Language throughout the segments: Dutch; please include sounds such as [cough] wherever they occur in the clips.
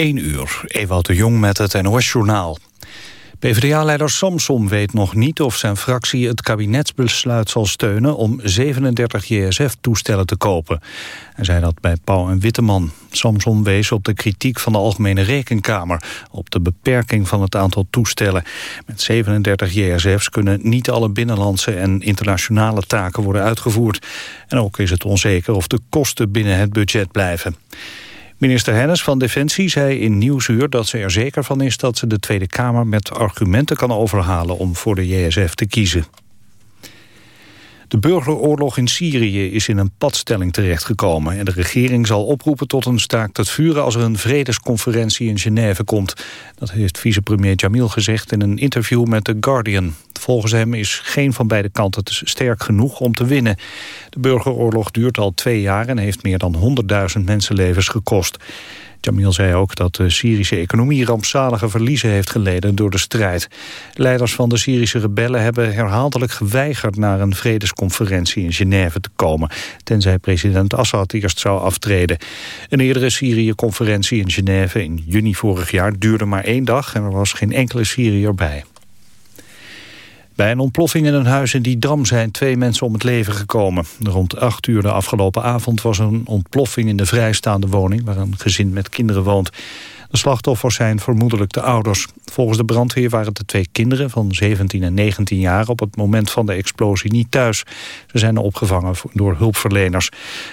1 uur, Ewout de Jong met het NOS-journaal. PvdA-leider Samson weet nog niet of zijn fractie het kabinetsbesluit zal steunen om 37 JSF-toestellen te kopen. Hij zei dat bij Pauw en Witteman. Samson wees op de kritiek van de Algemene Rekenkamer op de beperking van het aantal toestellen. Met 37 JSF's kunnen niet alle binnenlandse en internationale taken worden uitgevoerd. En ook is het onzeker of de kosten binnen het budget blijven. Minister Hennis van Defensie zei in Nieuwsuur dat ze er zeker van is... dat ze de Tweede Kamer met argumenten kan overhalen om voor de JSF te kiezen. De burgeroorlog in Syrië is in een padstelling terechtgekomen... en de regering zal oproepen tot een staakt het vuren... als er een vredesconferentie in Genève komt. Dat heeft vicepremier Jamil gezegd in een interview met The Guardian. Volgens hem is geen van beide kanten sterk genoeg om te winnen. De burgeroorlog duurt al twee jaar en heeft meer dan 100.000 mensenlevens gekost. Jamil zei ook dat de Syrische economie rampzalige verliezen heeft geleden door de strijd. Leiders van de Syrische rebellen hebben herhaaldelijk geweigerd naar een vredesconferentie in Genève te komen, tenzij president Assad eerst zou aftreden. Een eerdere Syrië-conferentie in Genève in juni vorig jaar duurde maar één dag en er was geen enkele Syriër bij. Bij een ontploffing in een huis in Didam zijn twee mensen om het leven gekomen. Rond acht uur de afgelopen avond was een ontploffing in de vrijstaande woning... waar een gezin met kinderen woont. De slachtoffers zijn vermoedelijk de ouders. Volgens de brandweer waren de twee kinderen van 17 en 19 jaar... op het moment van de explosie niet thuis. Ze zijn opgevangen door hulpverleners.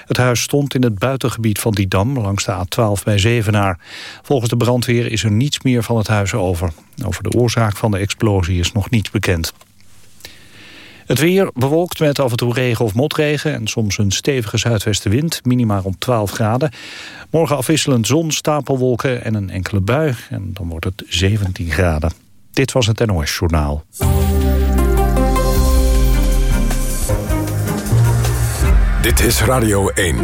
Het huis stond in het buitengebied van Didam... langs de A12 bij Zevenaar. Volgens de brandweer is er niets meer van het huis over. Over de oorzaak van de explosie is nog niets bekend. Het weer bewolkt met af en toe regen of motregen... en soms een stevige zuidwestenwind, minimaal om 12 graden. Morgen afwisselend zon, stapelwolken en een enkele bui. En dan wordt het 17 graden. Dit was het NOS Journaal. Dit is Radio 1.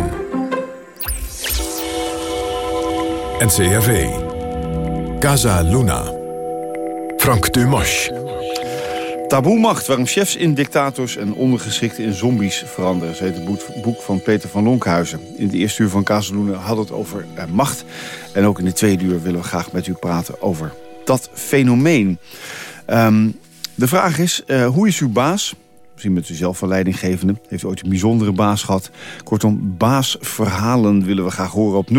NCRV. Casa Luna. Frank Dumas. Taboemacht, waarom chefs in dictators en ondergeschikten in zombies veranderen. Ze het boek van Peter van Lonkhuizen. In de eerste uur van Kazeloenen hadden het over eh, macht. En ook in de tweede uur willen we graag met u praten over dat fenomeen. Ehm, de vraag is, uh, hoe is uw baas? Misschien bent u zelf van leidinggevende. Heeft u ooit een bijzondere baas gehad? Kortom, baasverhalen willen we graag horen op 0800-1121.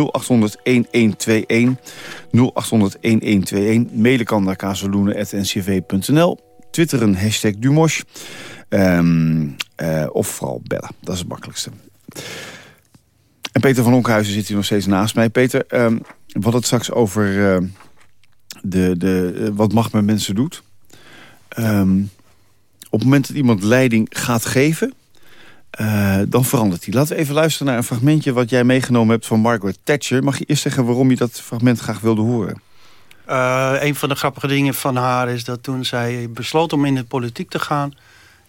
0800-1121. Mailen kan naar kazeloenen.ncv.nl twitteren, hashtag Dumosh. Um, of vooral bellen, dat is het makkelijkste. En Peter van Onkhuizen zit hier nog steeds naast mij. Peter, we hadden het straks over uh, de, de, wat macht met mensen doet. Um, op het moment dat iemand leiding gaat geven... Dan verandert hij. Laten we even luisteren naar een fragmentje... wat jij meegenomen hebt van Margaret Thatcher. Mag je eerst zeggen waarom je dat fragment graag wilde horen? Uh, een van de grappige dingen van haar is dat toen zij besloot om in de politiek te gaan...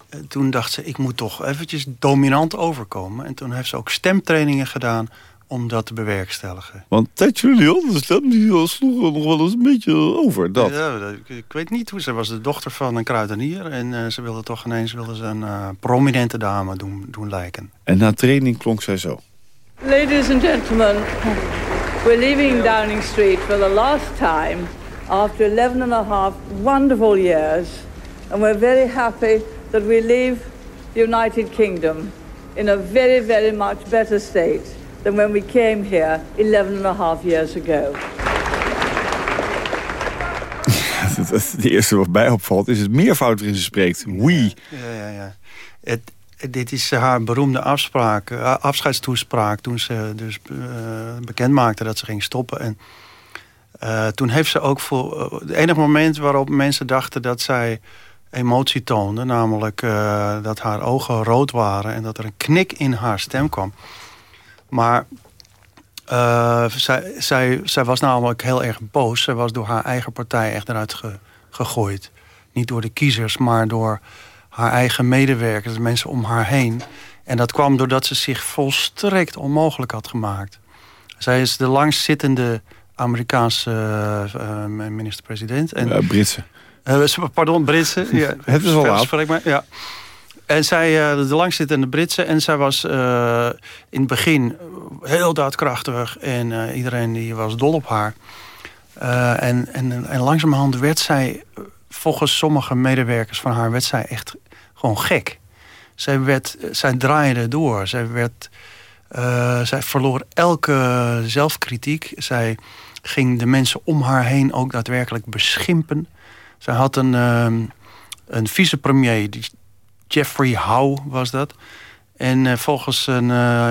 Uh, toen dacht ze, ik moet toch eventjes dominant overkomen. En toen heeft ze ook stemtrainingen gedaan om dat te bewerkstelligen. Want Thatcher, die stem, die sloeg nog wel eens een beetje over, dat. Ja, ik weet niet hoe. Ze was de dochter van een kruidenier... en uh, ze wilde toch ineens wilde ze een prominente dame doen, doen lijken. En na training klonk zij zo. Ladies and gentlemen... We're leaving Downing Street for the last time after 11 and a half wonderful years. And we're very happy that we leave the United Kingdom in a very, very much better state than when we came here 11 and a half years ago. De eerste wat mij opvalt is het meervoud waarin ze spreekt. We. Ja, ja, ja. Het, dit is haar beroemde afspraak, eh, afscheidstoespraak... toen ze dus uh, bekend maakte dat ze ging stoppen. En toen heeft ze ook voor... het enige moment waarop mensen dachten dat zij emotie toonde... namelijk dat haar ogen rood waren... en dat er een knik in haar stem kwam. Maar zij, zij, zij was namelijk heel erg boos. Zij was door haar eigen partij echt eruit ge, gegooid. Niet door de kiezers, maar door haar eigen medewerkers, de mensen om haar heen. En dat kwam doordat ze zich volstrekt onmogelijk had gemaakt. Zij is de langstzittende Amerikaanse uh, minister-president. Uh, Britse. Uh, pardon, Britse. [laughs] Ja, Het is wel laat. Maar, ja. En zij, de langstzittende Britse. En zij was in het begin heel daadkrachtig. En iedereen die was dol op haar. En, en, en langzamerhand werd zij, volgens sommige medewerkers van haar, werd zij echt gewoon gek. Zij, werd, zij draaide door. Zij, werd, uh, zij verloor elke zelfkritiek. Zij ging de mensen om haar heen ook daadwerkelijk beschimpen. Zij had een, uh, een vicepremier, Jeffrey Howe was dat. En uh, volgens een,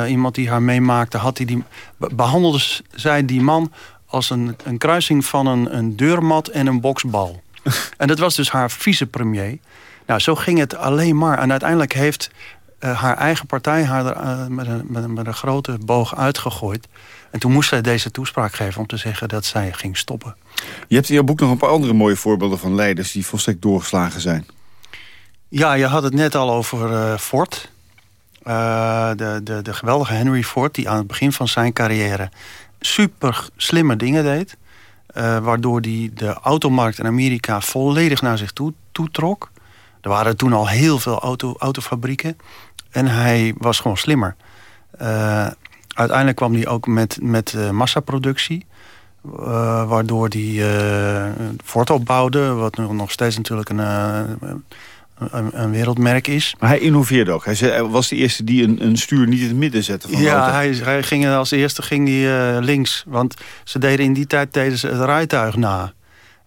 iemand die haar meemaakte, had hij die, behandelde zij die man als een, een kruising van een, een deurmat en een boksbal. [laughs] en dat was dus haar vicepremier. Nou, zo ging het alleen maar. En uiteindelijk heeft uh, haar eigen partij haar er, uh, met, een, met, met, een grote boog uitgegooid. En toen moest zij deze toespraak geven om te zeggen dat zij ging stoppen. Je hebt in jouw boek nog een paar andere mooie voorbeelden van leiders... die volstrekt doorgeslagen zijn. Ja, je had het net al over uh, Ford. de, de, de geweldige Henry Ford, die aan het begin van zijn carrière... super slimme dingen deed. Waardoor hij de automarkt in Amerika volledig naar zich toe toetrok. Er waren toen al heel veel auto, autofabrieken. En hij was gewoon slimmer. Uh, uiteindelijk kwam hij ook met, met uh, massaproductie. Waardoor hij Ford opbouwde. Wat nog steeds natuurlijk een, een, een, wereldmerk is. Maar hij innoveerde ook. Hij was de eerste die een, een stuur niet in het midden zette. Van ja, hij, hij, ging als eerste ging hij, links. Want ze deden in die tijd deden ze het rijtuig na.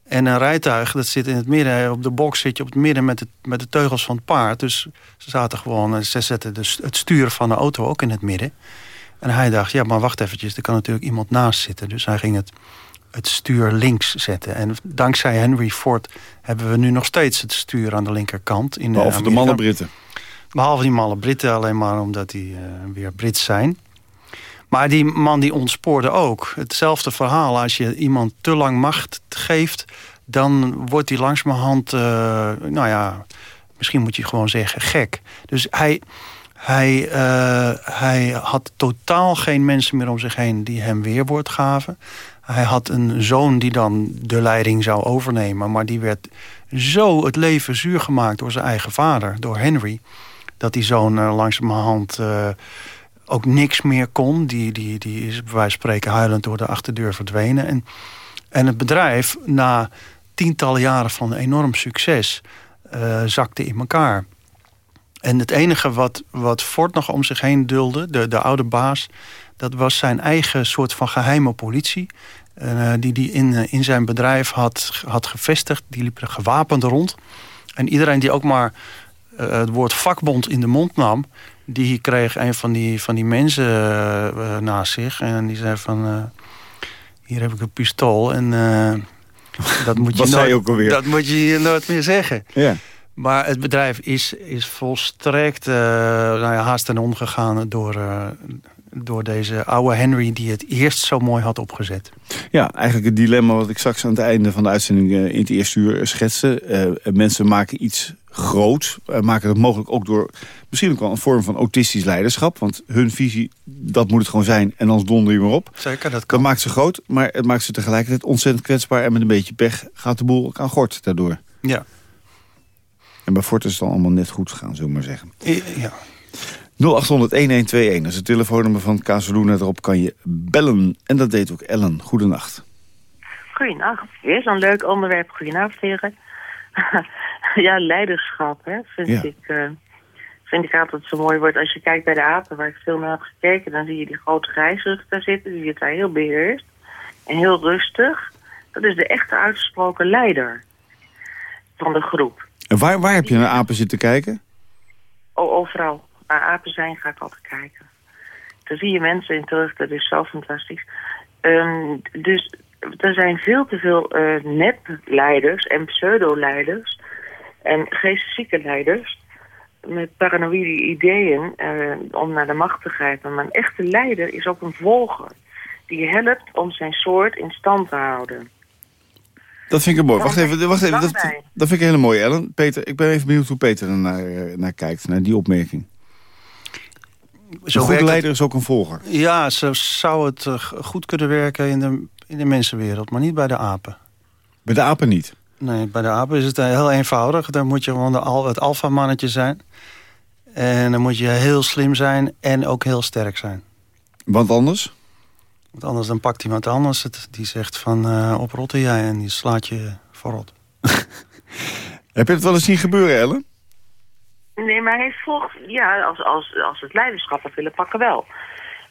En een rijtuig, dat zit in het midden. Op de box zit je op het midden met de, met de teugels van het paard. Dus ze zaten gewoon, ze zetten dus het stuur van de auto ook in het midden. En hij dacht, ja, maar wacht eventjes, er kan natuurlijk iemand naast zitten. Dus hij ging het, het stuur links zetten. En dankzij Henry Ford hebben we nu nog steeds het stuur aan de linkerkant. In Behalve de malle Britten. Behalve die malle Britten, alleen maar omdat die uh, weer Brits zijn. Maar die man die ontspoorde ook. Hetzelfde verhaal. Als je iemand te lang macht geeft... dan wordt hij langzamerhand... Uh, nou ja, misschien moet je gewoon zeggen gek. Dus hij... Hij, uh, hij had totaal geen mensen meer om zich heen die hem weerwoord gaven. Hij had een zoon die dan de leiding zou overnemen. Maar die werd zo het leven zuur gemaakt door zijn eigen vader, door Henry. Dat die zoon uh, langzamerhand uh, ook niks meer kon. Die, die, die is bij wijze van spreken huilend door de achterdeur verdwenen. En, en het bedrijf, na tientallen jaren van enorm succes, uh, zakte in elkaar. En het enige wat, wat Ford nog om zich heen dulde, de, de oude baas... dat was zijn eigen soort van geheime politie... Uh, die hij in, in zijn bedrijf had, had gevestigd. Die liep er gewapend rond. En iedereen die ook maar uh, het woord vakbond in de mond nam die kreeg een van die, van die mensen uh, naast zich. En die zei van, hier heb ik een pistool. En dat, moet [laughs] je nooit, ook alweer? dat moet je nooit meer zeggen. Ja. Maar het bedrijf is, is volstrekt nou ja, haast ten omgegaan door, door deze oude Henry... die het eerst zo mooi had opgezet. Ja, eigenlijk het dilemma wat ik straks aan het einde van de uitzending... in het eerste uur schetste. mensen maken iets groot. Uh, maken het mogelijk ook door misschien ook wel een vorm van autistisch leiderschap. Want hun visie, dat moet het gewoon zijn. En anders donder je maar op. Zeker, dat kan. Dat maakt ze groot, maar het maakt ze tegelijkertijd ontzettend kwetsbaar. En met een beetje pech gaat de boel ook aan gort daardoor. Ja. En bij Fort is het dan allemaal net goed gegaan, zullen we maar zeggen. Ja. 0800-1121, dat is het telefoonnummer van Casaluna. Daarop kan je bellen. En dat deed ook Ellen. Goedenacht. Goedenacht. Weer zo'n leuk onderwerp. Goedenavond, heren. [laughs] ja, leiderschap, hè, vind, Ja. Ik, eh, vind ik altijd zo mooi wordt. Als je kijkt bij de apen, waar ik veel naar heb gekeken... dan zie je die grote grijsrug daar zitten. Die zit daar heel beheerst en heel rustig. Dat is de echte uitgesproken leider van de groep. En waar, waar heb je naar apen zitten kijken? O, overal. Waar apen zijn, ga ik altijd kijken. Daar zie je mensen in terug. Dat is zo fantastisch. Ehm, dus er zijn veel te veel uh, nep-leiders en pseudo-leiders... en geesteszieke leiders met paranoïde ideeën uh, om naar de macht te grijpen. Maar een echte leider is ook een volger die helpt om zijn soort in stand te houden. Dat vind ik mooi. Wacht even, wacht even. Dat, vind ik heel mooi, Ellen. Peter, ik ben even benieuwd hoe Peter er naar, eh, naar kijkt, naar die opmerking. Een goede leider is ook een volger. Ja, zo zou het eh, goed kunnen werken in de, in de mensenwereld, maar niet bij de apen. Bij de apen niet. Nee, bij de apen is het eh, heel eenvoudig. Dan moet je gewoon de, al, het alfamannetje zijn. En dan moet je heel slim zijn en ook heel sterk zijn. Want anders? Want anders dan pakt iemand anders het. Die zegt van uh, oprotten jij en die slaat je verrot. [laughs] Heb je het wel eens zien gebeuren, Ellen? Nee, maar hij volgt, ja, als, als, als het leiderschap het willen pakken wel.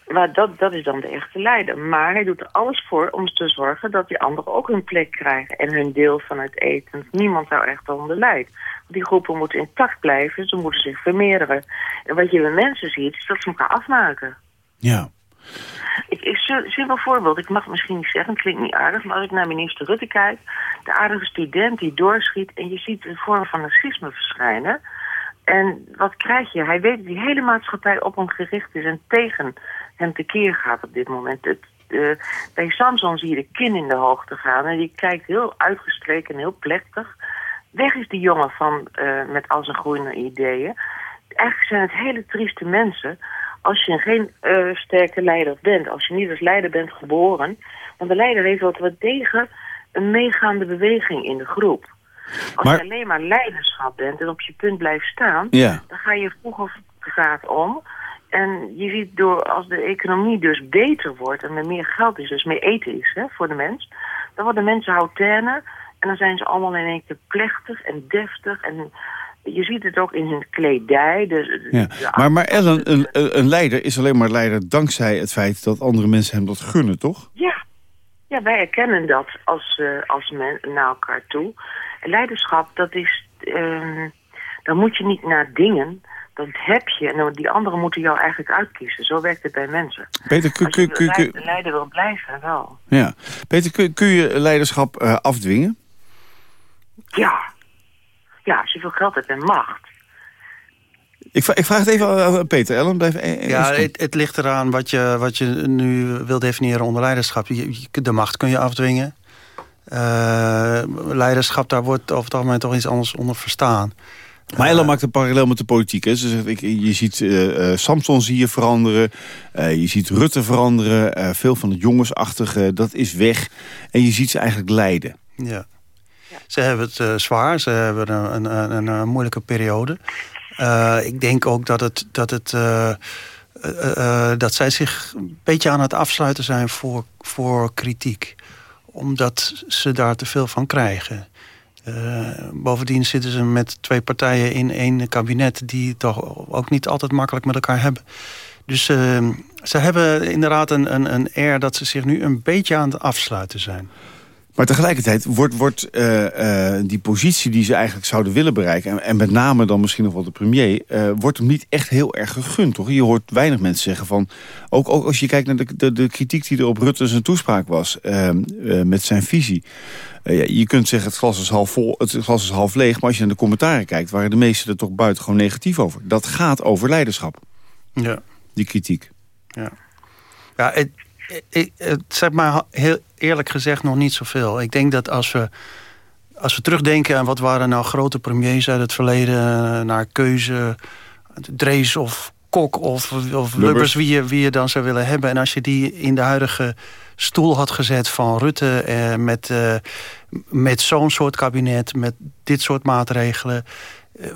Maar dat, dat is dan de echte leider. Maar hij doet er alles voor om te zorgen dat die anderen ook hun plek krijgen. En hun deel van het eten. Niemand zou echt onder lijdt. Die groepen moeten intact blijven. Ze moeten zich vermeerderen. En wat je bij mensen ziet, is dat ze elkaar afmaken. Ja. Ik, ik simpel voorbeeld. Ik mag het misschien niet zeggen, het klinkt niet aardig. Maar als ik naar minister Rutte kijk. De aardige student die doorschiet. En je ziet een vorm van narcisme verschijnen. En wat krijg je? Hij weet dat die hele maatschappij op hem gericht is en tegen hem tekeer gaat op dit moment. Het, bij Samson zie je de kin in de hoogte gaan en die kijkt heel uitgestreken en heel plechtig. Weg is die jongen van, uh, met al zijn groene ideeën. Eigenlijk zijn het hele trieste mensen als je geen uh, sterke leider bent. Als je niet als leider bent geboren. Want de leider heeft wat, wat tegen een meegaande beweging in de groep. Als je alleen maar leiderschap bent en op je punt blijft staan... Ja. dan ga je vroeg of gaat om. En je ziet door als de economie dus beter wordt en er meer geld is, dus meer eten is hè, voor de mens, dan worden mensen hautainer en dan zijn ze allemaal in één keer plechtig en deftig en je ziet het ook in hun kledij. De, ja. maar, maar Ellen, een, een leider is alleen maar leider dankzij het feit dat andere mensen hem dat gunnen, toch? Ja, ja wij erkennen dat als, uh, als men naar elkaar toe. Leiderschap, dat is... Uh, dan moet je niet naar dingen dat heb je. En die anderen moeten jou eigenlijk uitkiezen. Zo werkt het bij mensen. Peter, kun, kun, kun, kun, je leider wil blijven, wel. Ja. Peter, kun, kun je leiderschap uh, afdwingen? Ja. Ja, als je veel geld hebt en macht. Ik, ik vraag het even aan Peter. Ellen, blijf even Ja, het, het, ligt eraan wat je, wat je nu wil definiëren onder leiderschap. Je, de macht kun je afdwingen. Uh, leiderschap, daar wordt over het algemeen toch iets anders onder verstaan. Maar Ella maakt een parallel met de politiek. Hè. Ze zegt, ik, je ziet uh, Samson zie je veranderen. Uh, je ziet Rutte veranderen. veel van het jongensachtige, dat is weg. En je ziet ze eigenlijk lijden. Ja. Ze hebben het zwaar. Ze hebben een, een, een, een moeilijke periode. ik denk ook dat, het, dat, het, dat zij zich een beetje aan het afsluiten zijn voor, voor kritiek. Omdat ze daar te veel van krijgen. Uh, bovendien zitten ze met twee partijen in één kabinet... die toch ook niet altijd makkelijk met elkaar hebben. Dus uh, ze hebben inderdaad een, een, een air dat ze zich nu een beetje aan het afsluiten zijn. Maar tegelijkertijd wordt, wordt uh, uh, die positie die ze eigenlijk zouden willen bereiken... en, en met name dan misschien nog wel de premier... Uh, wordt hem niet echt heel erg gegund, toch? Je hoort weinig mensen zeggen van... ook, ook als je kijkt naar de, de, de kritiek die er op Rutte zijn toespraak was... met zijn visie... Ja, je kunt zeggen het glas is half vol, het glas is half leeg... maar als je naar de commentaren kijkt... waren de meesten er toch buitengewoon negatief over. Dat gaat over leiderschap. Ja. Die kritiek. Ja, ja het, ik, zeg maar heel eerlijk gezegd nog niet zoveel. Ik denk dat als we, als we terugdenken aan wat waren nou grote premiers uit het verleden... naar keuze, Drees of Kok of, of Lubbers, wie, je, wie je dan zou willen hebben. En als je die in de huidige stoel had gezet van Rutte... Eh, met, eh, met zo'n soort kabinet, met dit soort maatregelen... Eh,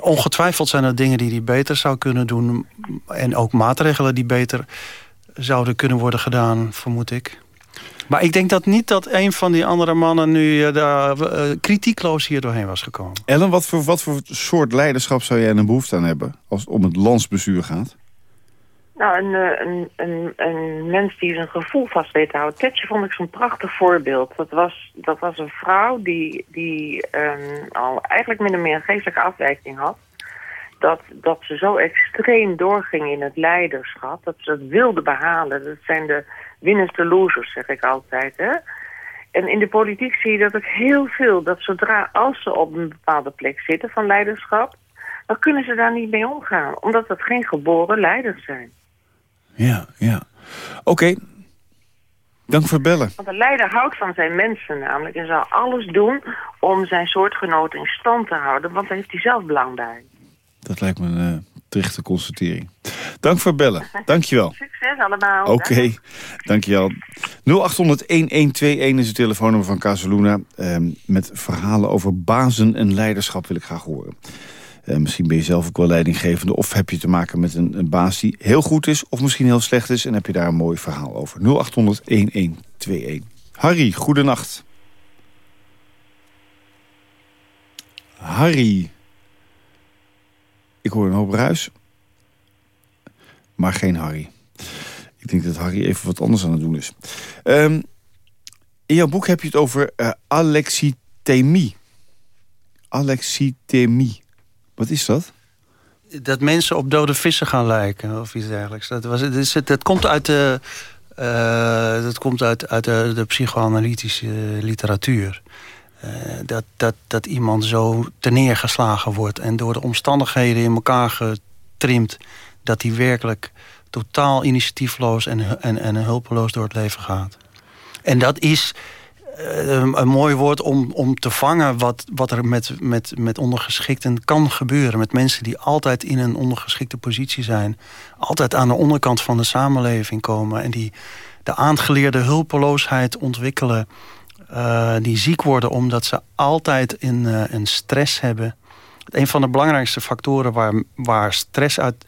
ongetwijfeld zijn er dingen die hij beter zou kunnen doen... en ook maatregelen die beter zouden kunnen worden gedaan, vermoed ik. Maar ik denk dat niet dat een van die andere mannen nu uh, daar, uh, kritiekloos hier doorheen was gekomen. Ellen, wat voor, wat voor soort leiderschap zou jij een behoefte aan hebben als het om het landsbestuur gaat? Nou, een, een, een, een mens die zijn gevoel vast weet te houden. Tetje vond ik zo'n prachtig voorbeeld. Dat was, dat was een vrouw die, die um, al eigenlijk min of meer een geestelijke afwijking had dat, dat ze zo extreem doorging in het leiderschap, dat ze dat wilde behalen. Dat zijn de winners de losers, zeg ik altijd. Hè? En in de politiek zie je dat ook heel veel, dat zodra als ze op een bepaalde plek zitten van leiderschap, dan kunnen ze daar niet mee omgaan, omdat dat geen geboren leiders zijn. Ja, ja. Oké, Dank voor het bellen. Want een leider houdt van zijn mensen namelijk en zal alles doen om zijn soortgenoten in stand te houden, want daar heeft hij zelf belang bij. Dat lijkt me een uh, terechte constatering. Dank voor het bellen. Dankjewel. Succes allemaal. Oké, okay. dankjewel. 0800-1121 is het telefoonnummer van Casaluna. Uh, met verhalen over bazen en leiderschap wil ik graag horen. Uh, misschien ben je zelf ook wel leidinggevende... of heb je te maken met een, een, baas die heel goed is... of misschien heel slecht is en heb je daar een mooi verhaal over. 0800-1121. Harry, goedenacht. Harry. Ik hoor een hoop ruis. Maar geen Harry. Ik denk dat Harry even wat anders aan het doen is. Um, in jouw boek heb je het over uh, alexithymie. Alexithymie. Wat is dat? Dat mensen op dode vissen gaan lijken of iets dergelijks. Dat, was, komt uit de, uh, dat komt uit, uit de, de psychoanalytische literatuur. Uh, dat, dat, dat iemand zo neergeslagen wordt en door de omstandigheden in elkaar getrimd... dat hij werkelijk totaal initiatiefloos en, en, en hulpeloos door het leven gaat. En dat is uh, een mooi woord om, om te vangen wat, wat er met, met, met ondergeschikten kan gebeuren. Met mensen die altijd in een ondergeschikte positie zijn. Altijd aan de onderkant van de samenleving komen. En die de aangeleerde hulpeloosheid ontwikkelen. Uh, die ziek worden omdat ze altijd in, uh, een stress hebben. Een van de belangrijkste factoren waar, waar stress uit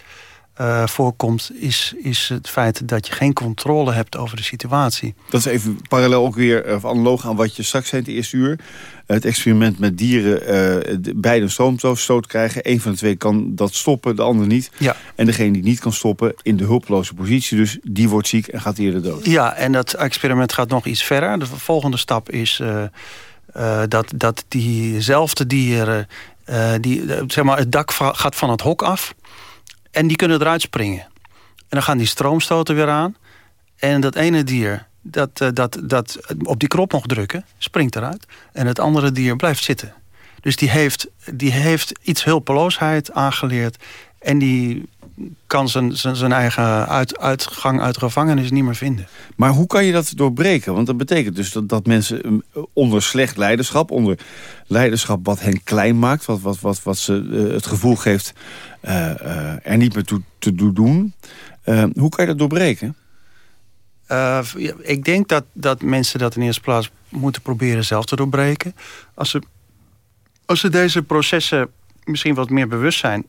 uh, voorkomt... Is, is het feit dat je geen controle hebt over de situatie. Dat is even parallel ook weer of analoog aan wat je straks zei in het eerste uur. Het experiment met dieren, uh, beide een stroomstoot krijgen. Een van de twee kan dat stoppen, de ander niet. Ja. En degene die niet kan stoppen, in de hulpeloze positie. Dus die wordt ziek en gaat eerder dood. Ja, en dat experiment gaat nog iets verder. De volgende stap is uh, uh, dat, dat diezelfde dieren... die, zeg maar, het dak gaat van het hok af... En die kunnen eruit springen. En dan gaan die stroomstoten weer aan. En dat ene dier dat, uh, dat, dat op die knop nog drukken, springt eruit. En het andere dier blijft zitten. Dus die heeft, die heeft iets hulpeloosheid aangeleerd. En die kan zijn, zijn, zijn eigen uit, uitgang uit gevangenis niet meer vinden. Maar hoe kan je dat doorbreken? Want dat betekent dus dat, dat mensen onder slecht leiderschap... onder leiderschap wat hen klein maakt... wat, wat, wat, wat ze uh, het gevoel geeft uh, uh, er niet meer toe te doen. hoe kan je dat doorbreken? ik denk dat, dat mensen dat in eerste plaats moeten proberen zelf te doorbreken. Als ze, als ze deze processen misschien wat meer bewust zijn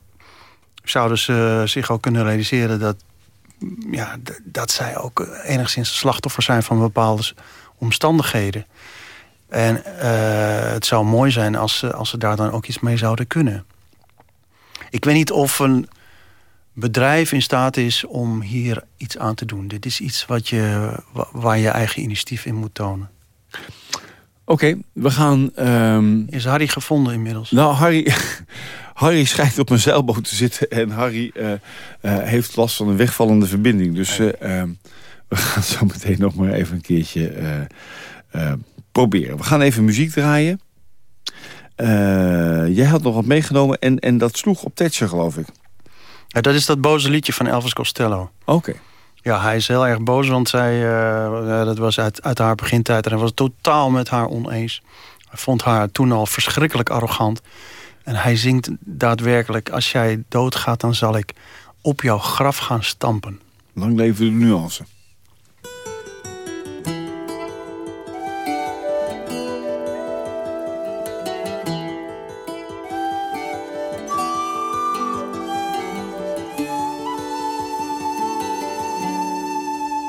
zouden ze zich ook kunnen realiseren dat, ja, dat zij ook enigszins slachtoffer zijn van bepaalde omstandigheden. En uh, het zou mooi zijn als ze, als ze daar dan ook iets mee zouden kunnen. Ik weet niet of een bedrijf in staat is om hier iets aan te doen. Dit is iets wat je, waar je eigen initiatief in moet tonen. Oké, we gaan... Um... Is Harry gevonden inmiddels? Nou, Harry... Harry schijnt op een zeilboot te zitten en Harry uh, uh, heeft last van een wegvallende verbinding. Dus uh, we gaan zo meteen nog maar even een keertje proberen. We gaan even muziek draaien. jij had nog wat meegenomen en, en dat sloeg op Thatcher, geloof ik. Ja, dat is dat boze liedje van Elvis Costello. Oké. Ja, hij is heel erg boos, want zij, dat was uit, uit haar begintijd... en hij was totaal met haar oneens. Hij vond haar toen al verschrikkelijk arrogant... En hij zingt daadwerkelijk... als jij doodgaat, dan zal ik op jouw graf gaan stampen. Lang leven de nuance.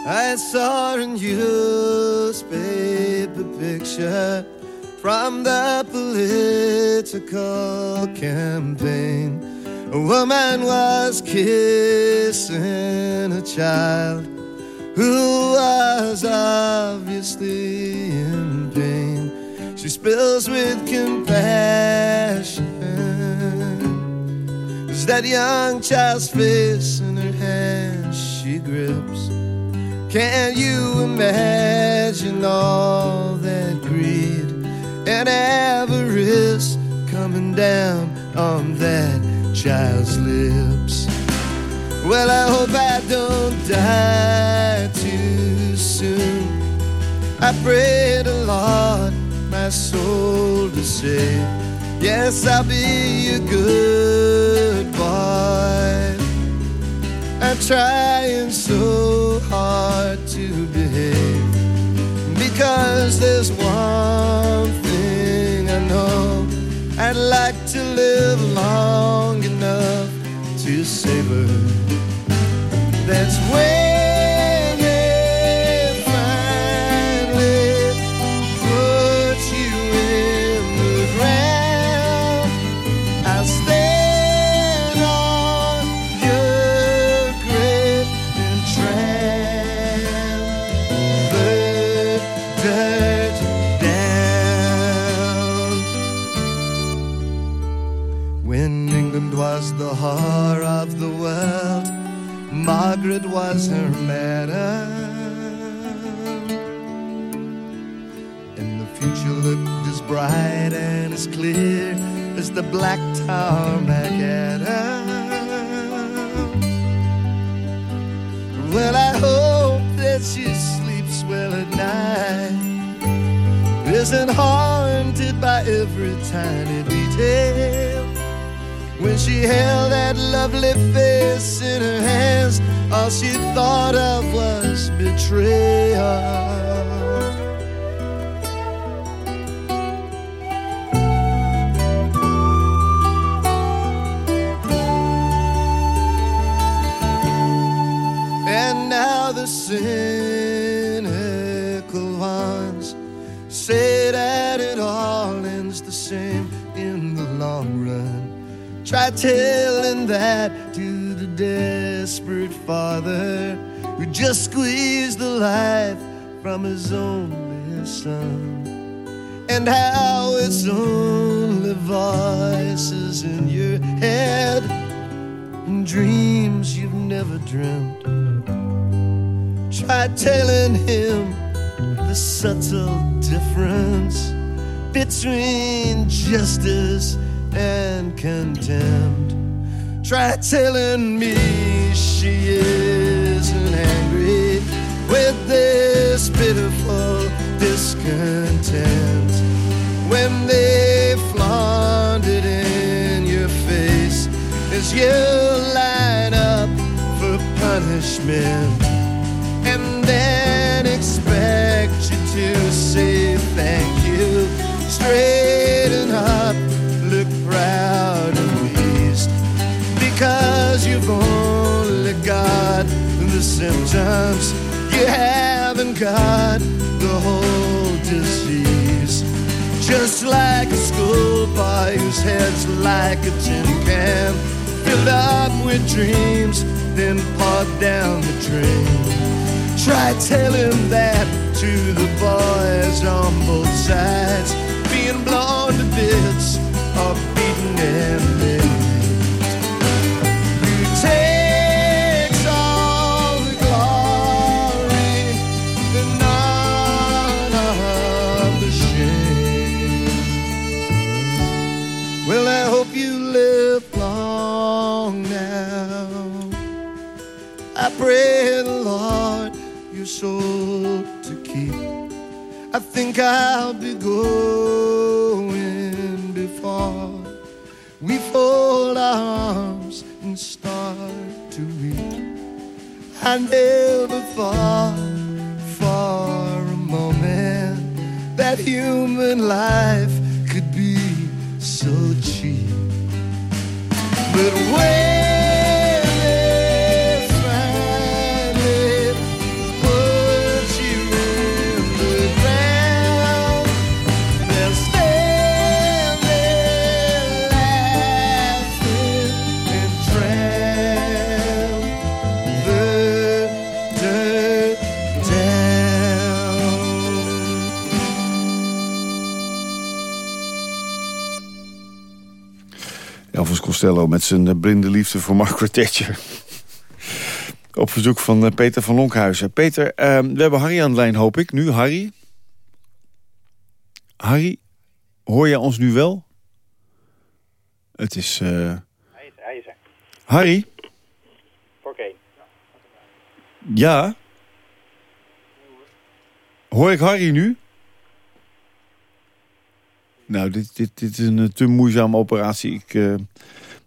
I saw a newspaper picture from the political campaign. A woman was kissing a child who was obviously in pain. She spills with compassion as that young child's face in her hand she grips. Can you imagine all that greed? And avarice coming down on that child's lips. Well, I hope I don't die too soon. I pray the Lord my soul to save. Yes, I'll be a good boy. I'm trying so hard to behave because there's one I'd like to live long enough to savor. That's when Margaret was her madam. And the future looked as bright and as clear as the black tarmac Adam. Well, I hope that she sleeps well at night. Isn't haunted by every tiny detail. When she held that lovely face in her hands, all she thought of was betrayal. And now the cynical Try telling that to the desperate father who just squeezed the life from his only son. And how it's only voices in your head and dreams you've never dreamt. Try telling him the subtle difference between justice and contempt. Try telling me she isn't angry with this pitiful discontent when they flaunt it in your face as you line up for punishment and then expect you to say thank you. straight look you've only got the symptoms. You haven't got the whole disease. Just like a schoolboy whose head's like a tin can, filled up with dreams, then poured down the drain. Try telling that to the boys on both sides, being blown to bits or beaten and raped. To keep. I think I'll be going before we fold our arms and start to weep. I never thought for a moment that human life could be so cheap. But when Costello met zijn eh, blinde liefde voor Margaret Thatcher. Op verzoek van eh, Peter van Lonkhuizen. Peter, eh, we hebben Harry aan de lijn, hoop ik. Nu, Harry? Harry, hoor jij ons nu wel? Het is... eh, Hij is, hij is er. Harry? Oké. Ja? Hoor ik Harry nu? Nou, dit, dit, dit is een eh, te moeizame operatie. Ik, eh,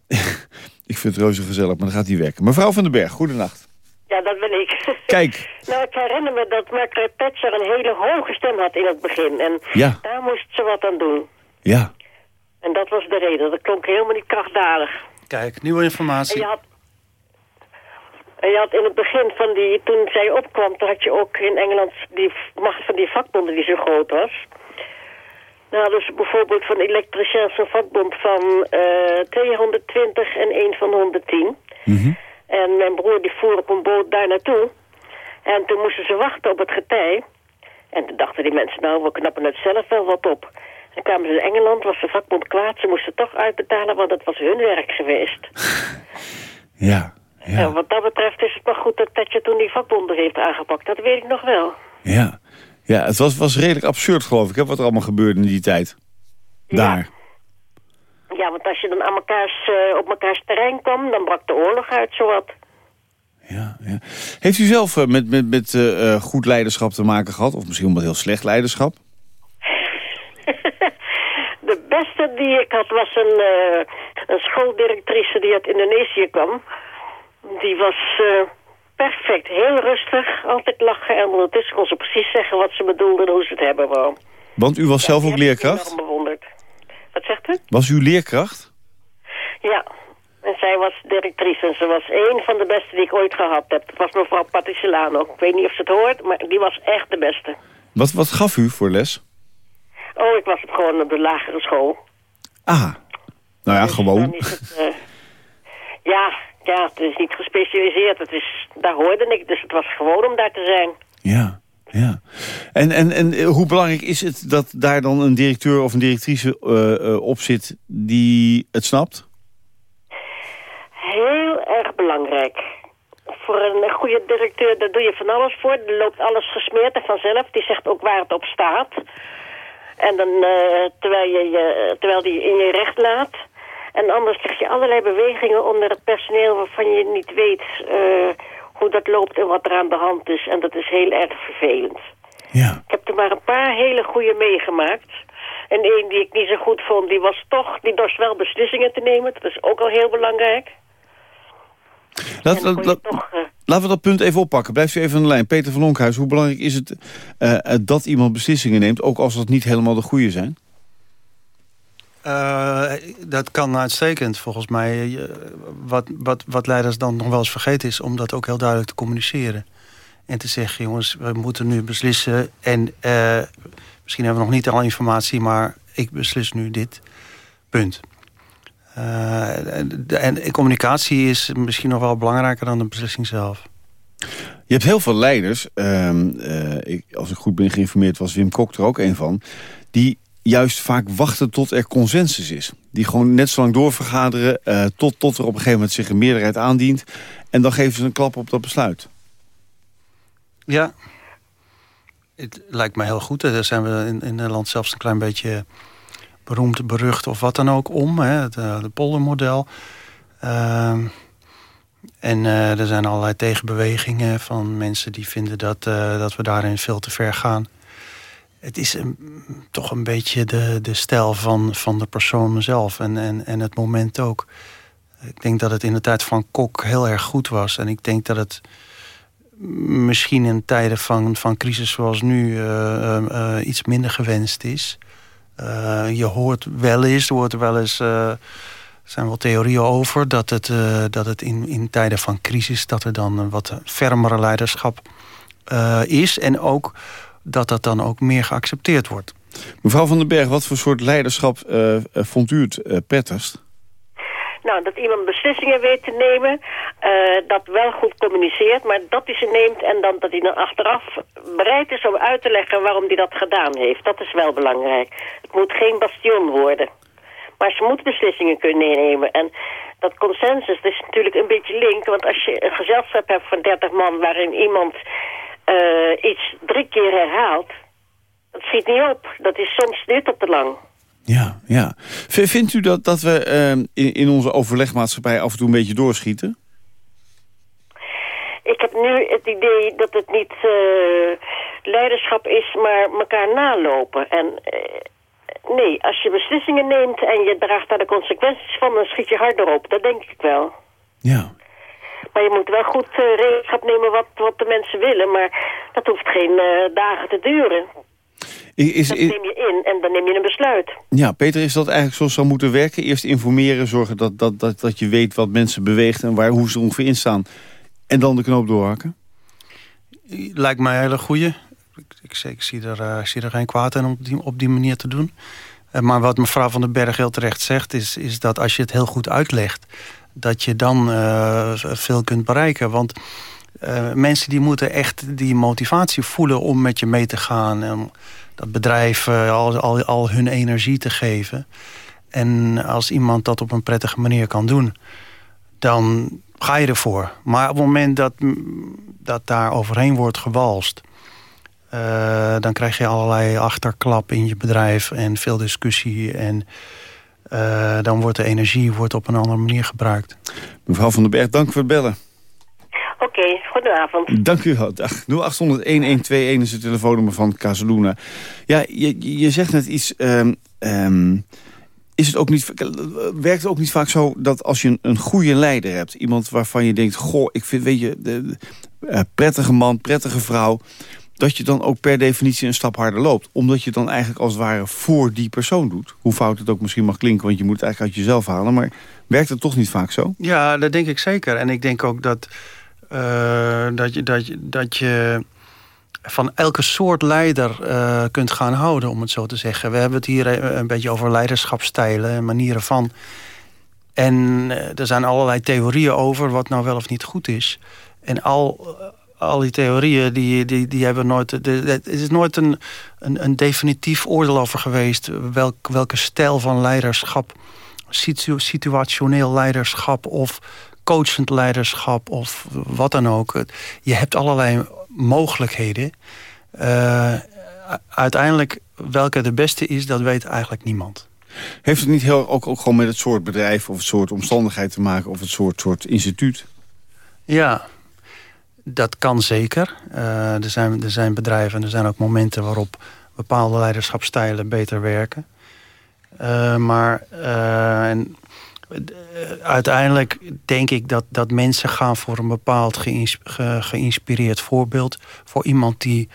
[laughs] ik vind het reuze gezellig, maar dan gaat hij werken. Mevrouw van den Berg, goedenacht. Ja, dat ben ik. Kijk, [laughs] nou, ik herinner me dat Margaret Thatcher een hele hoge stem had in het begin. En Ja. daar moest ze wat aan doen. ja. En dat was de reden. Dat klonk helemaal niet krachtdadig. Kijk, nieuwe En informatie. je had... En je had in het begin van die... Toen zij opkwam, toen had je ook in Engeland die macht van die vakbonden die zo groot was. Nou hadden ze bijvoorbeeld van elektriciens een vakbond van eh 220 en één van 110. En mijn broer die voer op een boot daar naartoe. En toen moesten ze wachten op het getij. En toen dachten die mensen, nou, we knappen het zelf wel wat op. En kwamen ze in Engeland, was de vakbond kwaad. Ze moesten toch uitbetalen, want het was hun werk geweest. [laughs] Ja, En wat dat betreft is het maar goed dat Thatcher toen die vakbonden heeft aangepakt. Dat weet ik nog wel. ja. Ja, het was, was redelijk absurd, geloof ik, hè, wat er allemaal gebeurde in die tijd. Daar. Ja, want als je dan aan mekaars, eh, op mekaars terrein kwam, dan brak de oorlog uit, zowat. Heeft u zelf eh, met, met, met eh, goed leiderschap te maken gehad? Of misschien met heel slecht leiderschap? [laughs] De beste die ik had was een, een schooldirectrice die uit Indonesië kwam. Die was perfect, heel rustig, altijd lachen. En ondertussen kon ze precies zeggen wat ze bedoelde en hoe ze het hebben wou. Want u was zelf ook ik leerkracht? enorm bewonderd. Wat zegt u? Was u leerkracht? Ja, en zij was directrice en ze was één van de beste die ik ooit gehad heb. Dat was mevrouw Patricielano. Ik weet niet of ze het hoort, maar die was echt de beste. Wat, wat gaf u voor les? Oh, ik was op gewoon op de lagere school. Ah, nou ja, Dan gewoon. het, eh, ja, ja, het is niet gespecialiseerd. Het is, daar hoorde ik, dus het was gewoon om daar te zijn. Ja, ja. En, en, en hoe belangrijk is het dat daar dan een directeur of een directrice eh, eh, op zit die het snapt? Heel erg belangrijk. Voor een goede directeur, daar doe je van alles voor. Er loopt alles gesmeerd en vanzelf. Die zegt ook waar het op staat. En dan, eh, terwijl, je, je, terwijl die in je recht laat. En anders krijg je allerlei bewegingen onder het personeel... waarvan je niet weet eh, hoe dat loopt en wat er aan de hand is. En dat is heel erg vervelend. Ja. Ik heb er maar een paar hele goede meegemaakt. En één die ik niet zo goed vond, die was toch... die dorst wel beslissingen te nemen. Dat is ook al heel belangrijk. Laat, laat- laten we dat punt even oppakken. Blijft u even aan de lijn. Peter van Lonkhuis, hoe belangrijk is het eh, eh, dat iemand beslissingen neemt... ook als dat niet helemaal de goede zijn? Eh, dat kan uitstekend volgens mij. Eh, Wat, wat, wat leiders dan nog wel eens vergeten is... om dat ook heel duidelijk te communiceren. En te zeggen, jongens, we moeten nu beslissen. En eh, misschien hebben we nog niet alle informatie... maar ik beslis nu dit. Punt. En, en communicatie is misschien nog wel belangrijker dan de beslissing zelf. Je hebt heel veel leiders, ehm, eh, ik, als ik goed ben geïnformeerd was Wim Kok er ook een van... die juist vaak wachten tot er consensus is. Die gewoon net zo lang doorvergaderen eh, tot, tot er op een gegeven moment zich een meerderheid aandient... en dan geven ze een klap op dat besluit. Ja, het lijkt me heel goed. Daar zijn we in, in Nederland zelfs een klein beetje beroemd, berucht of wat dan ook om. Hè? Het eh, de poldermodel. Ehm, en eh, er zijn allerlei tegenbewegingen van mensen die vinden dat, dat we daarin veel te ver gaan. Het is een, toch een beetje de, de stijl van, van de persoon zelf en, en, en het moment ook. Ik denk dat het in de tijd van Kok heel erg goed was. En ik denk dat het misschien in tijden van, van crisis zoals nu eh, eh, eh, iets minder gewenst is. Je hoort wel eens, er wordt wel eens, zijn wel theorieën over... dat het, dat het in, in tijden van crisis, dat er dan een wat fermere leiderschap is. En ook dat dat dan ook meer geaccepteerd wordt. Mevrouw van den Berg, wat voor soort leiderschap eh, eh, vond u het eh, prettigst? Nou, dat iemand beslissingen weet te nemen, eh, dat wel goed communiceert, maar dat hij ze neemt en dan dat hij dan achteraf bereid is om uit te leggen waarom hij dat gedaan heeft. Dat is wel belangrijk. Het moet geen bastion worden. Maar ze moet beslissingen kunnen nemen. En dat consensus dat is natuurlijk een beetje link, want als je een gezelschap hebt van 30 man waarin iemand eh, iets drie keer herhaalt, dat schiet niet op. Dat is soms duurt dat te lang. Ja, ja. Vindt u dat, dat we eh, in, in onze overlegmaatschappij af en toe een beetje doorschieten? Ik heb nu het idee dat het niet eh, leiderschap is, maar elkaar nalopen. En nee, als je beslissingen neemt en je draagt daar de consequenties van, dan schiet je harder op. Dat denk ik wel. Ja. Maar je moet wel goed uh, rekenschap nemen wat, wat de mensen willen. Maar dat hoeft geen uh, dagen te duren. Is, dat neem je in en dan neem je een besluit. ja, Peter, is dat eigenlijk zoals het zou moeten werken? Eerst informeren, zorgen dat, dat, dat, dat je weet wat mensen beweegt... en waar, hoe ze ongeveer in staan. En dan de knoop doorhakken? Lijkt mij een hele goeie. Ik, ik, zie- ik zie, er, eh, ik zie er geen kwaad in om op die, op die manier te doen. Eh, maar wat mevrouw van den Berg heel terecht zegt... is, is dat als je het heel goed uitlegt... dat je dan eh, veel kunt bereiken. Want eh, mensen die moeten echt die motivatie voelen... om met je mee te gaan. En dat bedrijf eh, al, al, al hun energie te geven. En als iemand dat op een prettige manier kan doen... dan ga je ervoor. Maar op het moment dat, dat daar overheen wordt gewalst... dan krijg je allerlei achterklap in je bedrijf en veel discussie. En eh, dan wordt de energie wordt op een andere manier gebruikt. Mevrouw van den Berg, dank voor het bellen. Oké, goedenavond. Dank u wel. Dag. 0800-1121 is het telefoonnummer van Casaluna. Ja, je, je zegt net iets... ehm, ehm, is het ook niet, werkt het ook niet vaak zo dat als je een, een goede leider hebt... iemand waarvan je denkt, goh, ik vind, weet je... De, de, eh, prettige man, prettige vrouw... dat je dan ook per definitie een stap harder loopt. Omdat je dan eigenlijk als het ware voor die persoon doet. Hoe fout het ook misschien mag klinken, want je moet het eigenlijk uit jezelf halen. Maar werkt het toch niet vaak zo? Ja, dat denk ik zeker. En ik denk ook dat, eh, dat, je, dat, je, dat je van elke soort leider eh, kunt gaan houden, om het zo te zeggen. We hebben het hier eh, een beetje over leiderschapsstijlen en manieren van. En er zijn allerlei theorieën over wat nou wel of niet goed is. En al, al die theorieën, die, die, die hebben nooit... Het is nooit een, een, een definitief oordeel over geweest... Welk, welke stijl van leiderschap, situ- situationeel leiderschap... of coachend leiderschap of wat dan ook. Je hebt allerlei mogelijkheden. Eh, uiteindelijk, welke de beste is, dat weet eigenlijk niemand. Heeft het niet heel, ook, ook gewoon met het soort bedrijf... of het soort omstandigheid te maken of het soort, soort instituut? Ja, dat kan zeker. Eh, er, zijn, er zijn bedrijven en er zijn ook momenten waarop bepaalde leiderschapstijlen beter werken. Eh, maar eh, en, uiteindelijk denk ik dat, dat mensen gaan voor een bepaald geïns- ge- geïnspireerd voorbeeld. Voor iemand die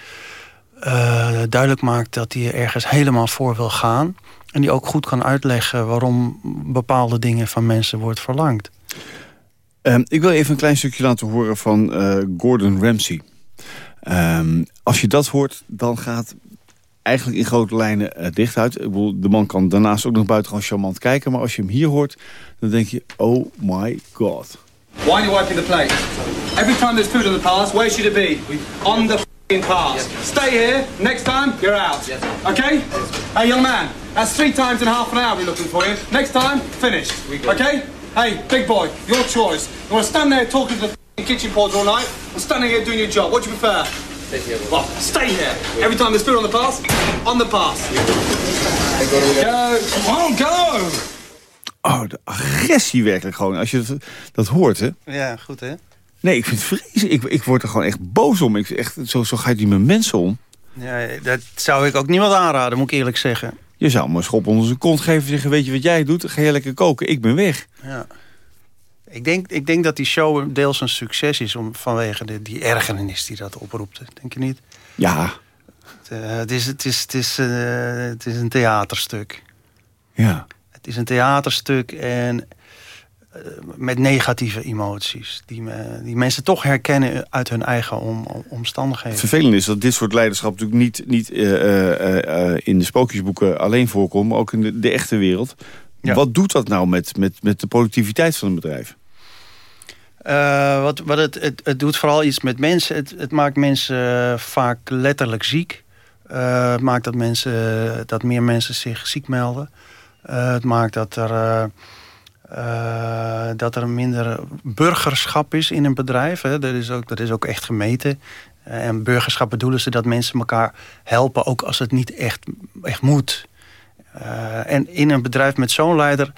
duidelijk maakt dat hij er ergens helemaal voor wil gaan. En die ook goed kan uitleggen waarom bepaalde dingen van mensen wordt verlangd. Ehm, ik wil even een klein stukje laten horen van eh, Gordon Ramsay. Ehm, als je dat hoort, dan gaat eigenlijk in grote lijnen eh, dicht uit. Ik bedoel, de man kan daarnaast ook nog buitengewoon charmant kijken. Maar als je hem hier hoort, dan denk je, oh my god. Why are you wiping the plate? Every time there's food on the pass, where should it be? On the f***ing pass. Stay here. Next time, you're out. Okay? Hey, young man, that's three times in half an hour we're looking for you. Next time, finished. Okay? Hey, big boy, your choice. You want to stand there talking to the kitchen porter all night, or standing here doing your job? What do you prefer? Well, stay here. Every time there's food on the pass, on the pass. Go. Come on, go. Oh, de agressie werkelijk gewoon. Als je dat, dat hoort, hè. Ja, goed hè? Nee, ik vind het vreselijk. Ik, ik word er gewoon echt boos om. Ik, echt, zo, zo gaat hij met mensen om. Ja, dat zou ik ook niemand aanraden, moet ik eerlijk zeggen. Je zou een schop onder zijn kont geven en zeggen... weet je wat jij doet? Ga je lekker koken. Ik ben weg. Ja. Ik, denk, ik denk dat die show deels een succes is om, vanwege de, die ergernis die dat oproept. Denk je niet? Ja, Het, eh, het, is, het, is, het, is, eh, het is een theaterstuk. ja. Het is een theaterstuk en met negatieve emoties. Die, die mensen toch herkennen uit hun eigen om, om- Het omstandigheden. vervelende is dat dit soort leiderschap natuurlijk niet, niet eh, eh, eh, in de sprookjesboeken alleen voorkomt, maar ook in de, de echte wereld. Ja. Wat doet dat nou met, met, met de productiviteit van een bedrijf? Eh, wat, wat het, het, het doet vooral iets met mensen. Het, het maakt mensen eh, vaak letterlijk ziek. Eh, het maakt dat, mensen, dat meer mensen zich ziek melden. Eh, het maakt dat er, eh, dat er minder burgerschap is in een bedrijf. Hè. Dat, is ook, dat is ook echt gemeten. Eh, en burgerschap bedoelen ze dat mensen elkaar helpen... ook als het niet echt, echt moet. Eh, en in een bedrijf met zo'n leider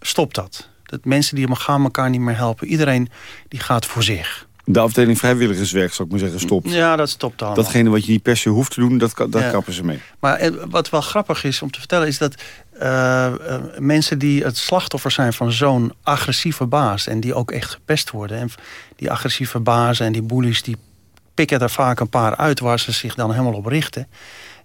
stopt dat. Dat mensen die gaan elkaar niet meer helpen. Iedereen die gaat voor zich. De afdeling vrijwilligerswerk, zou ik maar zeggen, stopt. Ja, dat stopt allemaal. Datgene wat je niet per se hoeft te doen, dat, Ja. kappen ze mee. Maar wat wel grappig is om te vertellen... is dat eh, eh, mensen die het slachtoffer zijn van zo'n agressieve baas... en die ook echt gepest worden... en die agressieve bazen en die bullies... die pikken er vaak een paar uit waar ze zich dan helemaal op richten...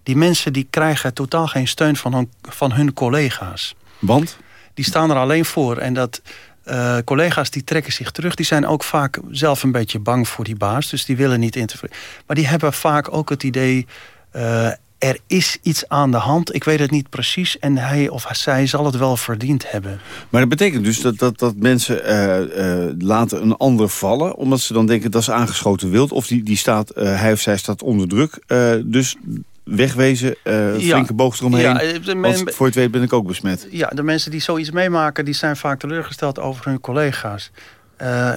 Die mensen die krijgen totaal geen steun van hun, van hun collega's. Want? Die staan er alleen voor. En dat uh, collega's die trekken zich terug. Die zijn ook vaak zelf een beetje bang voor die baas. Dus die willen niet interfereren. Maar die hebben vaak ook het idee... Uh, er is iets aan de hand. Ik weet het niet precies. En hij of zij zal het wel verdiend hebben. Maar dat betekent dus dat, dat, dat mensen uh, uh, laten een ander vallen... omdat ze dan denken dat is aangeschoten wild... of die, die staat, uh, hij of zij staat onder druk. dus wegwezen, flinke ja. boog eromheen. Ja, men, voor het weet ben ik ook besmet. Ja, de mensen die zoiets meemaken... die zijn vaak teleurgesteld over hun collega's.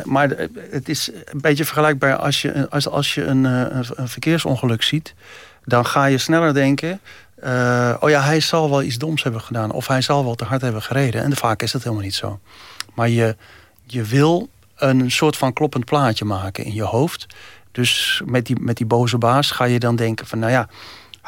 maar het is een beetje vergelijkbaar als je, als, als je een, een, een verkeersongeluk ziet dan ga je sneller denken... Uh, oh ja, hij zal wel iets doms hebben gedaan. Of hij zal wel te hard hebben gereden. En vaak is dat helemaal niet zo. Maar je, je wil een soort van kloppend plaatje maken in je hoofd. Dus met die, met die boze baas ga je dan denken van... nou ja,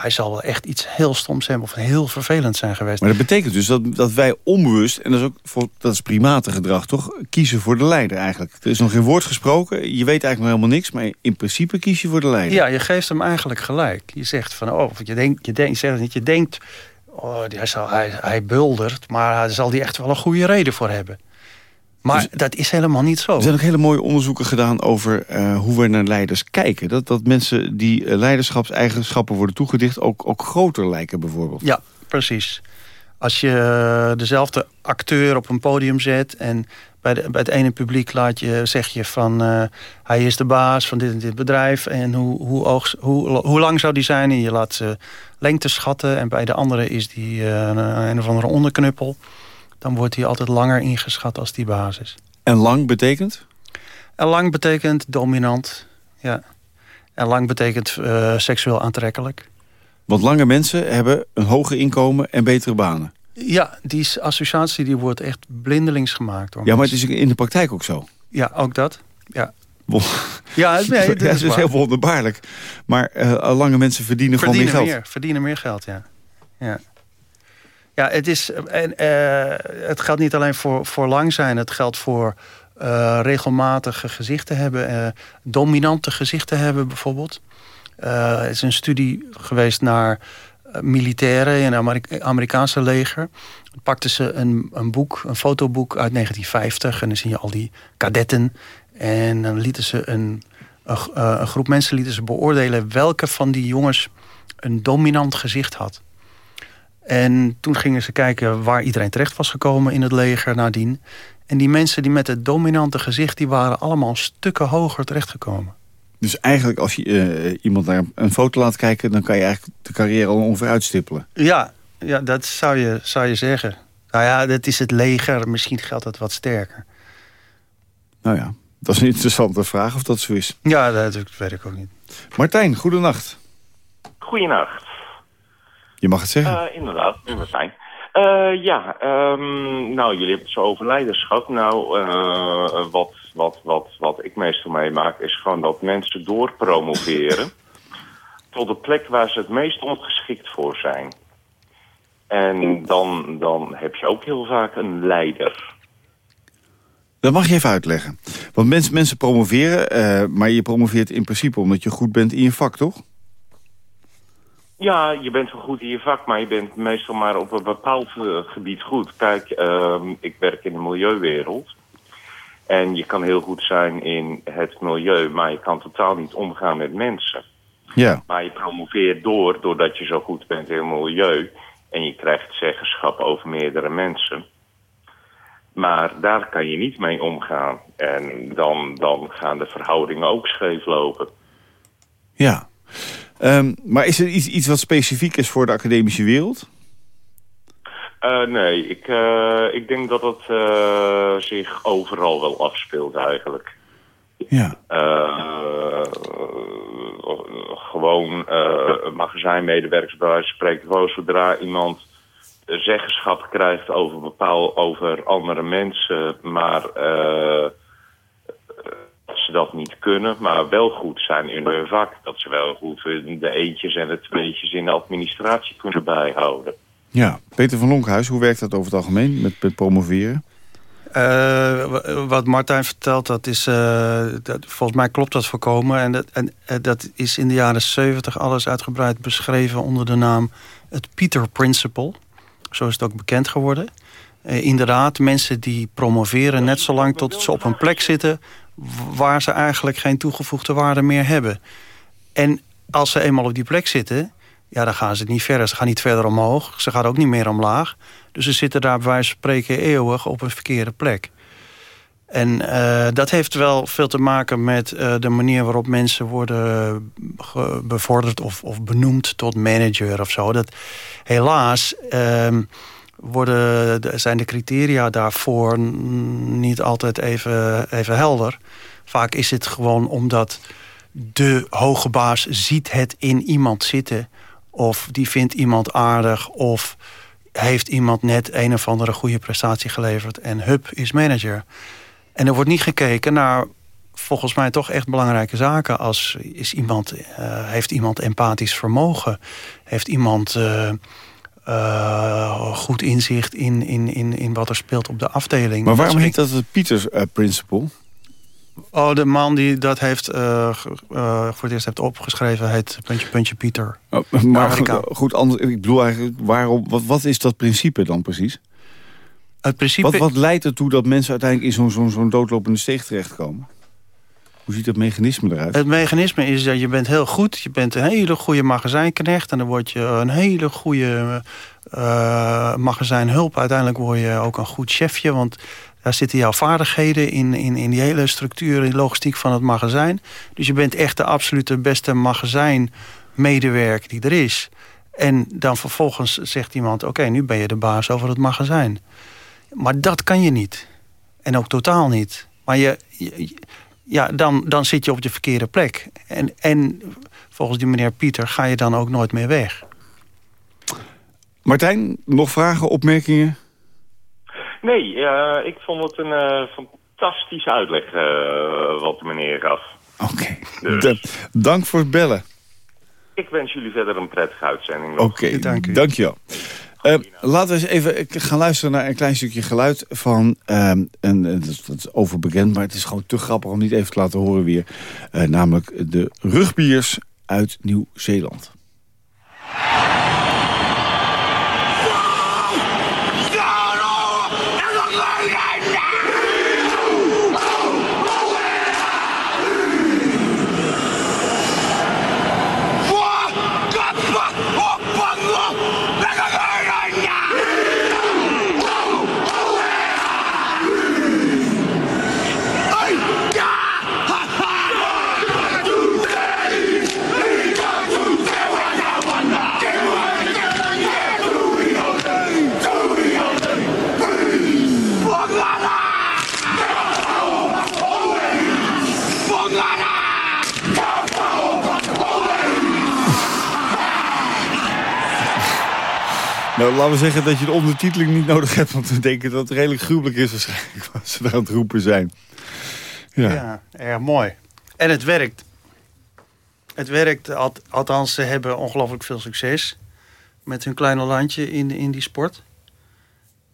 hij zal wel echt iets heel stoms hebben of heel vervelend zijn geweest. Maar dat betekent dus dat, dat wij onbewust, en dat is ook voor, dat is primatengedrag toch, kiezen voor de leider eigenlijk. Er is nog geen woord gesproken, je weet eigenlijk nog helemaal niks, maar in principe kies je voor de leider. Ja, je geeft hem eigenlijk gelijk. Je zegt van, oh, je denkt, je denkt, niet, je denkt, oh, hij, zal, hij, hij buldert, maar daar zal hij echt wel een goede reden voor hebben. Maar dus, dat is helemaal niet zo. Er zijn ook hele mooie onderzoeken gedaan over uh, hoe we naar leiders kijken. Dat, dat mensen die uh, leiderschapseigenschappen worden toegedicht... Ook, ook groter lijken bijvoorbeeld. Ja, precies. Als je uh, dezelfde acteur op een podium zet... en bij, de, bij het ene publiek laat je, zeg je van... hij is de baas van dit en dit bedrijf... en hoe, hoe, oog, hoe, hoe lang zou die zijn? En je laat ze lengte schatten. En bij de andere is die een, een of andere onderknuppel dan wordt hij altijd langer ingeschat als die basis. En lang betekent? En lang betekent dominant, ja. En lang betekent uh, seksueel aantrekkelijk. Want lange mensen hebben een hoger inkomen en betere banen. Ja, die associatie die wordt echt blindelings gemaakt. Door ja, maar het is in de praktijk ook zo. Ja, ook dat. Ja. Ja, het, [laughs] nee, het is, is heel wonderbaarlijk. Maar uh, lange mensen verdienen, verdienen gewoon meer geld. Meer, verdienen meer geld, ja. ja. Ja, het, is, en, uh, het geldt niet alleen voor, voor lang zijn. Het geldt voor uh, regelmatige gezichten hebben. Dominante gezichten hebben bijvoorbeeld. er is een studie geweest naar militairen in het Amerikaanse leger. Dan pakten ze een, een boek, een fotoboek uit 1950. En dan zie je al die kadetten. En dan lieten ze een, een, een groep mensen lieten ze beoordelen... welke van die jongens een dominant gezicht had. En toen gingen ze kijken waar iedereen terecht was gekomen in het leger nadien. En die mensen die met het dominante gezicht... die waren allemaal stukken hoger terechtgekomen. Dus eigenlijk als je uh, iemand naar een foto laat kijken... dan kan je eigenlijk de carrière al ongeveer uitstippelen. Ja, ja dat zou je, zou je zeggen. Nou ja, dat is het leger. Misschien geldt dat wat sterker. Nou ja, dat is een interessante vraag of dat zo is. Ja, dat weet ik ook niet. Martijn, goedenacht. Goedenacht. Je mag het zeggen. Uh, inderdaad, Martijn. Uh, ja, um, nou, jullie hebben het zo over leiderschap. Nou, uh, wat, wat, wat, wat ik meestal meemaak is gewoon dat mensen doorpromoveren [laughs] tot de plek waar ze het meest ongeschikt voor zijn. En dan, dan heb je ook heel vaak een leider. Dat mag je even uitleggen. Want mensen, mensen promoveren, maar je promoveert in principe omdat je goed bent in je vak, toch? Ja, je bent wel goed in je vak, maar je bent meestal maar op een bepaald uh, gebied goed. Kijk, uh, ik werk in de milieuwereld. En je kan heel goed zijn in het milieu, maar je kan totaal niet omgaan met mensen. Ja. Maar je promoveert door, doordat je zo goed bent in het milieu. En je krijgt zeggenschap over meerdere mensen. Maar daar kan je niet mee omgaan. En dan, dan gaan de verhoudingen ook scheef lopen. Ja. Um, maar is er iets, iets wat specifiek is voor de academische wereld? Uh, nee, ik, uh, ik denk dat het uh, zich overal wel afspeelt eigenlijk. Ja. gewoon magazijnmedewerkers bij wijze spreken. Gewoon zodra iemand zeggenschap krijgt over, bepaal, over andere mensen, maar ze dat niet kunnen, maar wel goed zijn in hun vak. Dat ze wel goed de eentjes en de tweetjes in de administratie kunnen bijhouden. Ja, Peter van Lonkhuis, hoe werkt dat over het algemeen met, met promoveren? Uh, wat Martijn vertelt, dat is, uh, dat, volgens mij klopt dat voorkomen. En dat, en, uh, dat is in de jaren 70 alles uitgebreid beschreven onder de naam het Peter Principle. Zo is het ook bekend geworden. inderdaad, mensen die promoveren net zolang tot ze op een plek zitten... waar ze eigenlijk geen toegevoegde waarde meer hebben. En als ze eenmaal op die plek zitten... ja, dan gaan ze niet verder. Ze gaan niet verder omhoog. Ze gaan ook niet meer omlaag. Dus ze zitten daar bij wijze van spreken eeuwig op een verkeerde plek. En uh, dat heeft wel veel te maken met uh, de manier waarop mensen worden bevorderd of, of, benoemd tot manager of zo. Dat, helaas uh, worden, zijn de criteria daarvoor niet altijd even, even helder. Vaak is het gewoon omdat de hoge baas ziet het in iemand zitten... of die vindt iemand aardig of heeft iemand net een of andere goede prestatie geleverd... en hup, is manager. En er wordt niet gekeken naar volgens mij toch echt belangrijke zaken... als is iemand, uh, heeft iemand empathisch vermogen? Heeft iemand uh, uh, goed inzicht in, in, in, in wat er speelt op de afdeling? Maar waarom heet dat het Pieters Principle? Oh, de man die dat heeft, uh, uh, voor het eerst heeft opgeschreven... heet Puntje Puntje Pieter. Oh, maar goed, goed, anders, ik bedoel eigenlijk... Waarom, wat, wat is dat principe dan precies? Het principe... Wat, wat leidt ertoe dat mensen uiteindelijk in zo'n zo'n doodlopende steeg terechtkomen? Hoe ziet dat mechanisme eruit? Het mechanisme is dat je bent heel goed. Je bent een hele goede magazijnknecht. En dan word je een hele goede uh, magazijnhulp. Uiteindelijk word je ook een goed chefje. Want daar zitten jouw vaardigheden in, in, in die hele structuur, in logistiek van het magazijn. Dus je bent echt de absolute beste magazijnmedewerker die er is. En dan vervolgens zegt iemand, oké, nu ben je de baas over het magazijn. Maar dat kan je niet. En ook totaal niet. Maar je, ja, dan, dan zit je op de verkeerde plek. En, en volgens die meneer Pieter ga je dan ook nooit meer weg. Martijn, nog vragen, opmerkingen? Nee, uh, ik vond het een uh, fantastische uitleg uh, wat de meneer gaf. Oké, okay. dus. dank voor het bellen. Ik wens jullie verder een prettige uitzending. Oké, okay, dank u. Dankjewel. Uh, laten we eens even gaan luisteren naar een klein stukje geluid van... Een, dat, is, dat is overbekend, maar het is gewoon te grappig om niet even te laten horen weer. Uh, namelijk de rugbiers uit Nieuw-Zeeland. Nou, laten we zeggen dat je de ondertiteling niet nodig hebt... want we denken dat het redelijk gruwelijk is waarschijnlijk... [laughs] wat ze aan het roepen zijn. Ja, ja erg mooi. En het werkt. Het werkt, althans ze hebben ongelooflijk veel succes... met hun kleine landje in, in die sport.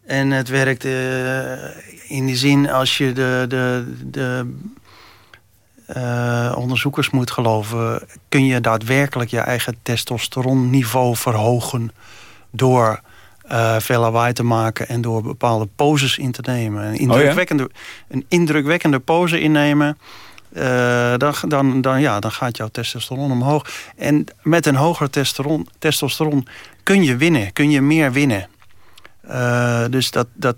En het werkt uh, in die zin als je de, de, de uh, onderzoekers moet geloven... kun je daadwerkelijk je eigen testosteronniveau verhogen door uh, veel lawaai te maken en door bepaalde poses in te nemen. Een indrukwekkende, oh ja? een indrukwekkende pose innemen. Uh, dan, dan, dan, ja, dan gaat jouw testosteron omhoog. En met een hoger testosteron, testosteron kun je winnen, kun je meer winnen. Uh, dus dat, dat,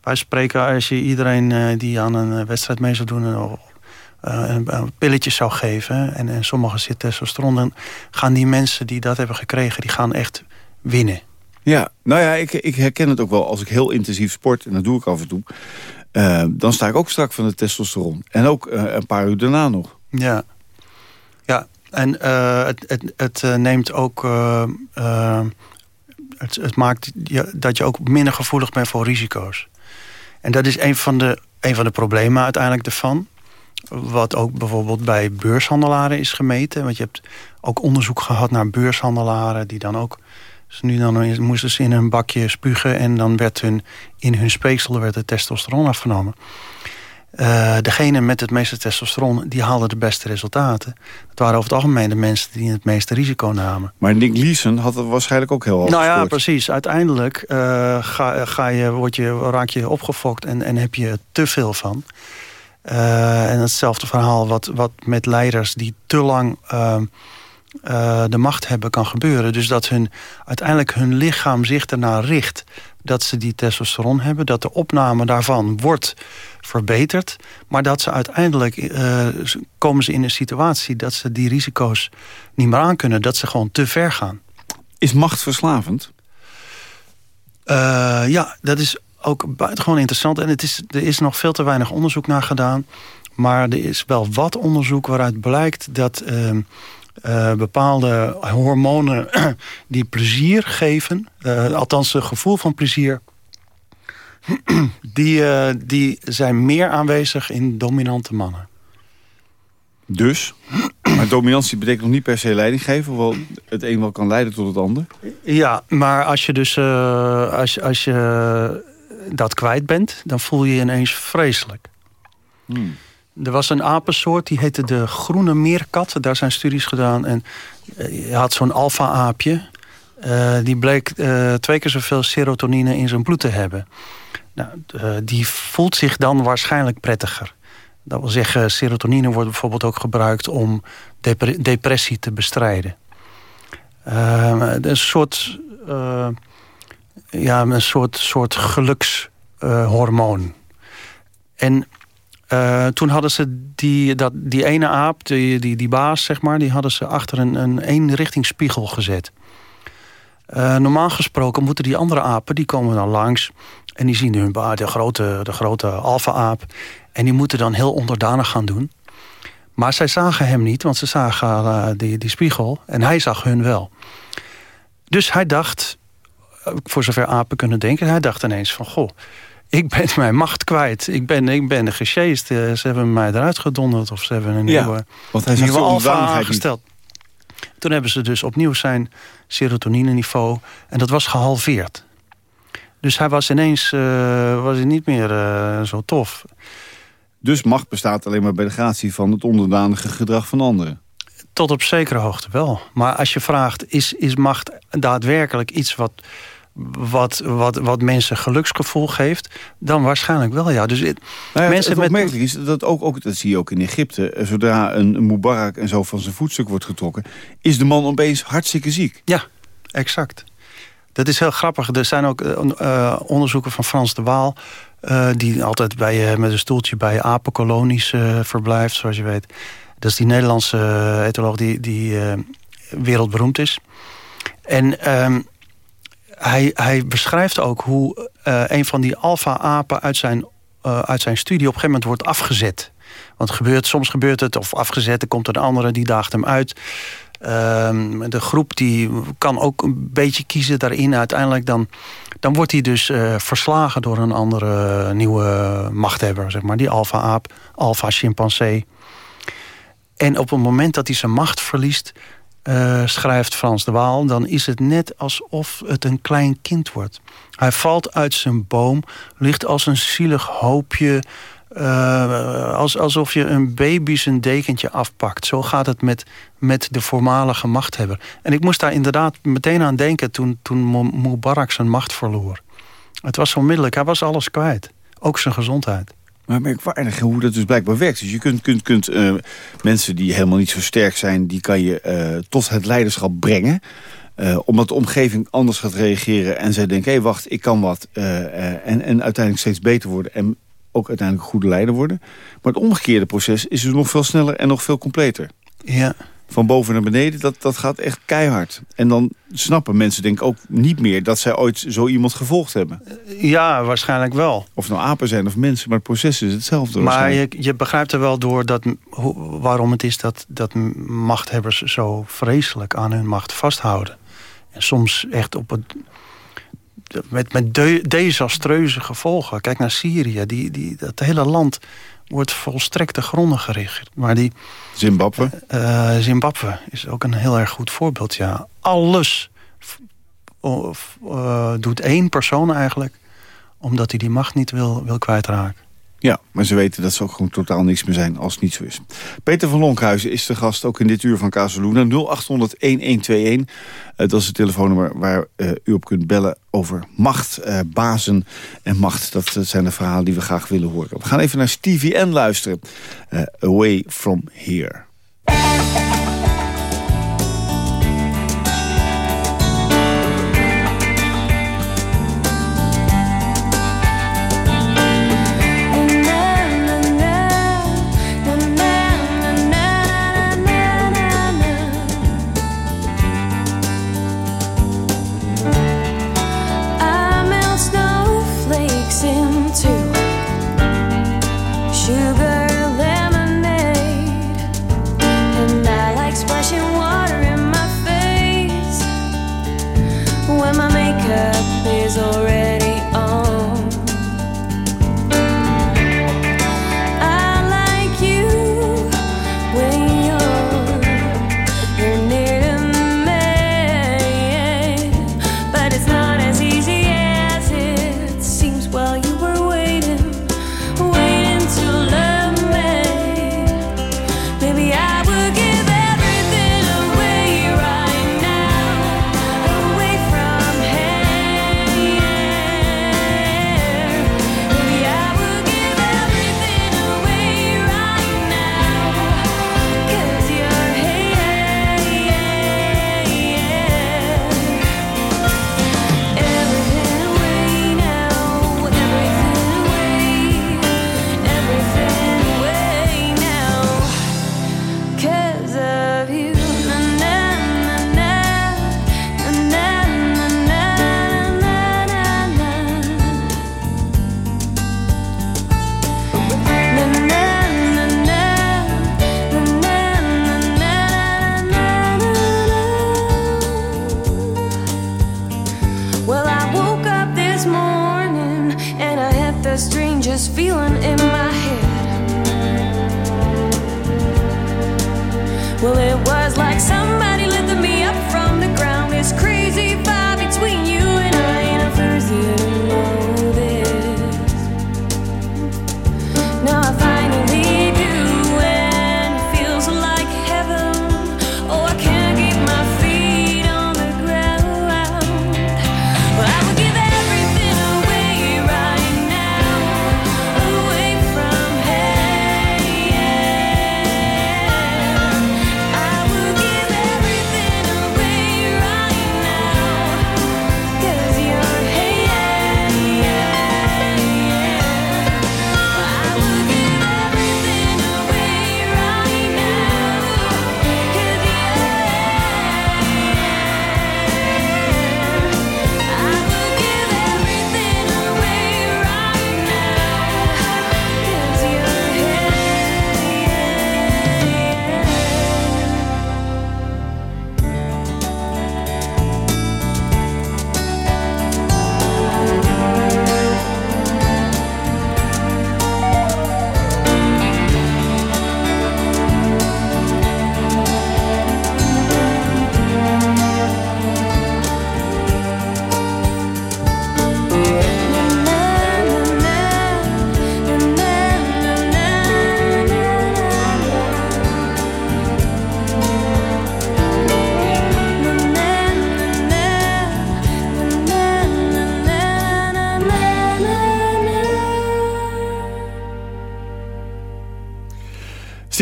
wij spreken als je iedereen die aan een wedstrijd mee zou doen... een, een pilletje zou geven en, en sommigen zit testosteron... dan gaan die mensen die dat hebben gekregen, die gaan echt winnen. Ja, nou ja, ik, ik herken het ook wel. Als ik heel intensief sport, en dat doe ik af en toe... Uh, dan sta ik ook strak van de testosteron. En ook uh, een paar uur daarna nog. Ja, ja. en uh, het, het, het neemt ook... het, het maakt je, dat je ook minder gevoelig bent voor risico's. En dat is een van de, een van de problemen uiteindelijk ervan. Wat ook bijvoorbeeld bij beurshandelaren is gemeten. Want je hebt ook onderzoek gehad naar beurshandelaren... die dan ook Dus nu dan moesten ze in een bakje spugen... en dan werd hun, in hun speeksel werd het testosteron afgenomen. Uh, degene met het meeste testosteron, die haalden de beste resultaten. Dat waren over het algemeen de mensen die het meeste risico namen. Maar Nick Leeson had het waarschijnlijk ook heel hoog Nou ja, precies. Uiteindelijk uh, ga, ga je, word je, raak je opgefokt en, en heb je te veel van. Uh, en hetzelfde verhaal wat, wat met leiders die te lang de macht hebben kan gebeuren. Dus dat hun, uiteindelijk hun lichaam zich ernaar richt dat ze die testosteron hebben... dat de opname daarvan wordt verbeterd... maar dat ze uiteindelijk uh, komen ze in een situatie... dat ze die risico's niet meer aankunnen. Dat ze gewoon te ver gaan. Is macht verslavend? Uh, ja, dat is ook buitengewoon interessant. En het is, er is nog veel te weinig onderzoek naar gedaan. Maar er is wel wat onderzoek waaruit blijkt dat... Uh, uh, bepaalde hormonen [clears throat] die plezier geven... Uh, althans het gevoel van plezier... [clears throat] die, uh, die zijn meer aanwezig in dominante mannen. Dus? [clears throat] Maar dominantie betekent nog niet per se leiding geven... hoewel het een wel kan leiden tot het ander? Ja, maar als je dus als, als je dat kwijt bent... dan voel je je ineens vreselijk. Hmm. Er was een apensoort, die heette de groene meerkat. Daar zijn studies gedaan. En eh, je had zo'n alfa-aapje. Uh, die bleek uh, twee keer zoveel serotonine in zijn bloed te hebben. Nou, die voelt zich dan waarschijnlijk prettiger. Dat wil zeggen, serotonine wordt bijvoorbeeld ook gebruikt... om depressie te bestrijden. een soort, ja, een soort, soort gelukshormoon. en uh, toen hadden ze die, dat, die ene aap, die, die, die baas zeg maar... die hadden ze achter een, een eenrichtingsspiegel gezet. Uh, normaal gesproken moeten die andere apen, die komen dan langs... en die zien hun de grote, de grote alfa-aap... en die moeten dan heel onderdanig gaan doen. Maar zij zagen hem niet, want ze zagen uh, die, die spiegel... en hij zag hun wel. Dus hij dacht, voor zover apen kunnen denken... hij dacht ineens van, goh ik ben [laughs] mijn macht kwijt. Ik ben, ik ben gesjeest. Eh, ze hebben mij eruit gedonderd. Of ze hebben een nieuwe, want hij nieuwe alfa aangesteld. Toen hebben ze dus opnieuw zijn serotonine-niveau. En dat was gehalveerd. Dus hij was ineens uh, was hij niet meer uh, zo tof. Dus macht bestaat alleen maar bij de gratie van het onderdanige gedrag van anderen? Tot op zekere hoogte wel. Maar als je vraagt, is, is macht daadwerkelijk iets wat wat, wat, wat mensen geluksgevoel geeft, dan waarschijnlijk wel, ja. Dus het, nou ja, mensen het met... is dat ook, ook, dat zie je ook in Egypte, eh, zodra een Mubarak en zo van zijn voetstuk wordt getrokken, is de man opeens hartstikke ziek. Ja, exact. Dat is heel grappig. Er zijn ook uh, onderzoeken van Frans de Waal... Uh, die altijd bij, met een stoeltje bij apenkolonies verblijft, zoals je weet. Dat is die Nederlandse etoloog die, die wereldberoemd is. En ehm, hij, hij beschrijft ook hoe uh, een van die alfa-apen uit zijn, uh, uit zijn studie op een gegeven moment wordt afgezet. Want gebeurt, soms gebeurt het, of afgezet, er komt een andere die daagt hem uit. Uh, de groep die kan ook een beetje kiezen daarin. Uiteindelijk dan, dan wordt hij dus uh, verslagen door een andere nieuwe machthebber. Zeg maar. Die alfa-aap, alfa-chimpansee. En op het moment dat hij zijn macht verliest... Uh, schrijft Frans de Waal... dan is het net alsof het een klein kind wordt. Hij valt uit zijn boom, ligt als een zielig hoopje... Uh, als, alsof je een baby zijn dekentje afpakt. Zo gaat het met, met de voormalige machthebber. En ik moest daar inderdaad meteen aan denken... toen, toen Mubarak zijn macht verloor. Het was onmiddellijk, hij was alles kwijt. Ook zijn gezondheid. Maar merkwaardig hoe dat dus blijkbaar werkt. Dus je kunt, kunt, kunt uh, mensen die helemaal niet zo sterk zijn... die kan je uh, tot het leiderschap brengen. Uh, omdat de omgeving anders gaat reageren en zij denken... hé, hey, wacht, ik kan wat. en, en uiteindelijk steeds beter worden. En ook uiteindelijk goede leider worden. Maar het omgekeerde proces is dus nog veel sneller en nog veel completer. Ja van boven naar beneden, dat, dat gaat echt keihard. En dan snappen mensen denk ik ook niet meer... dat zij ooit zo iemand gevolgd hebben. Ja, waarschijnlijk wel. Of nou apen zijn of mensen, maar het proces is hetzelfde. Maar je, je begrijpt er wel door dat, waarom het is dat, dat machthebbers... zo vreselijk aan hun macht vasthouden. En soms echt op het met, met de, desastreuze gevolgen. Kijk naar Syrië. Die, die, dat hele land wordt volstrekt te gronden gericht. Maar die... Zimbabwe? Uh, Zimbabwe is ook een heel erg goed voorbeeld, ja. Alles of eh, doet één persoon eigenlijk... omdat hij die macht niet wil, wil kwijtraken. Ja, maar ze weten dat ze ook gewoon totaal niks meer zijn als het niet zo is. Peter van Lonkhuizen is de gast ook in dit uur van Casaluna. 0800-1121, dat is het telefoonnummer waar uh, u op kunt bellen over macht, uh, bazen en macht. Dat zijn de verhalen die we graag willen horen. We gaan even naar Stevie N luisteren. Away From Here.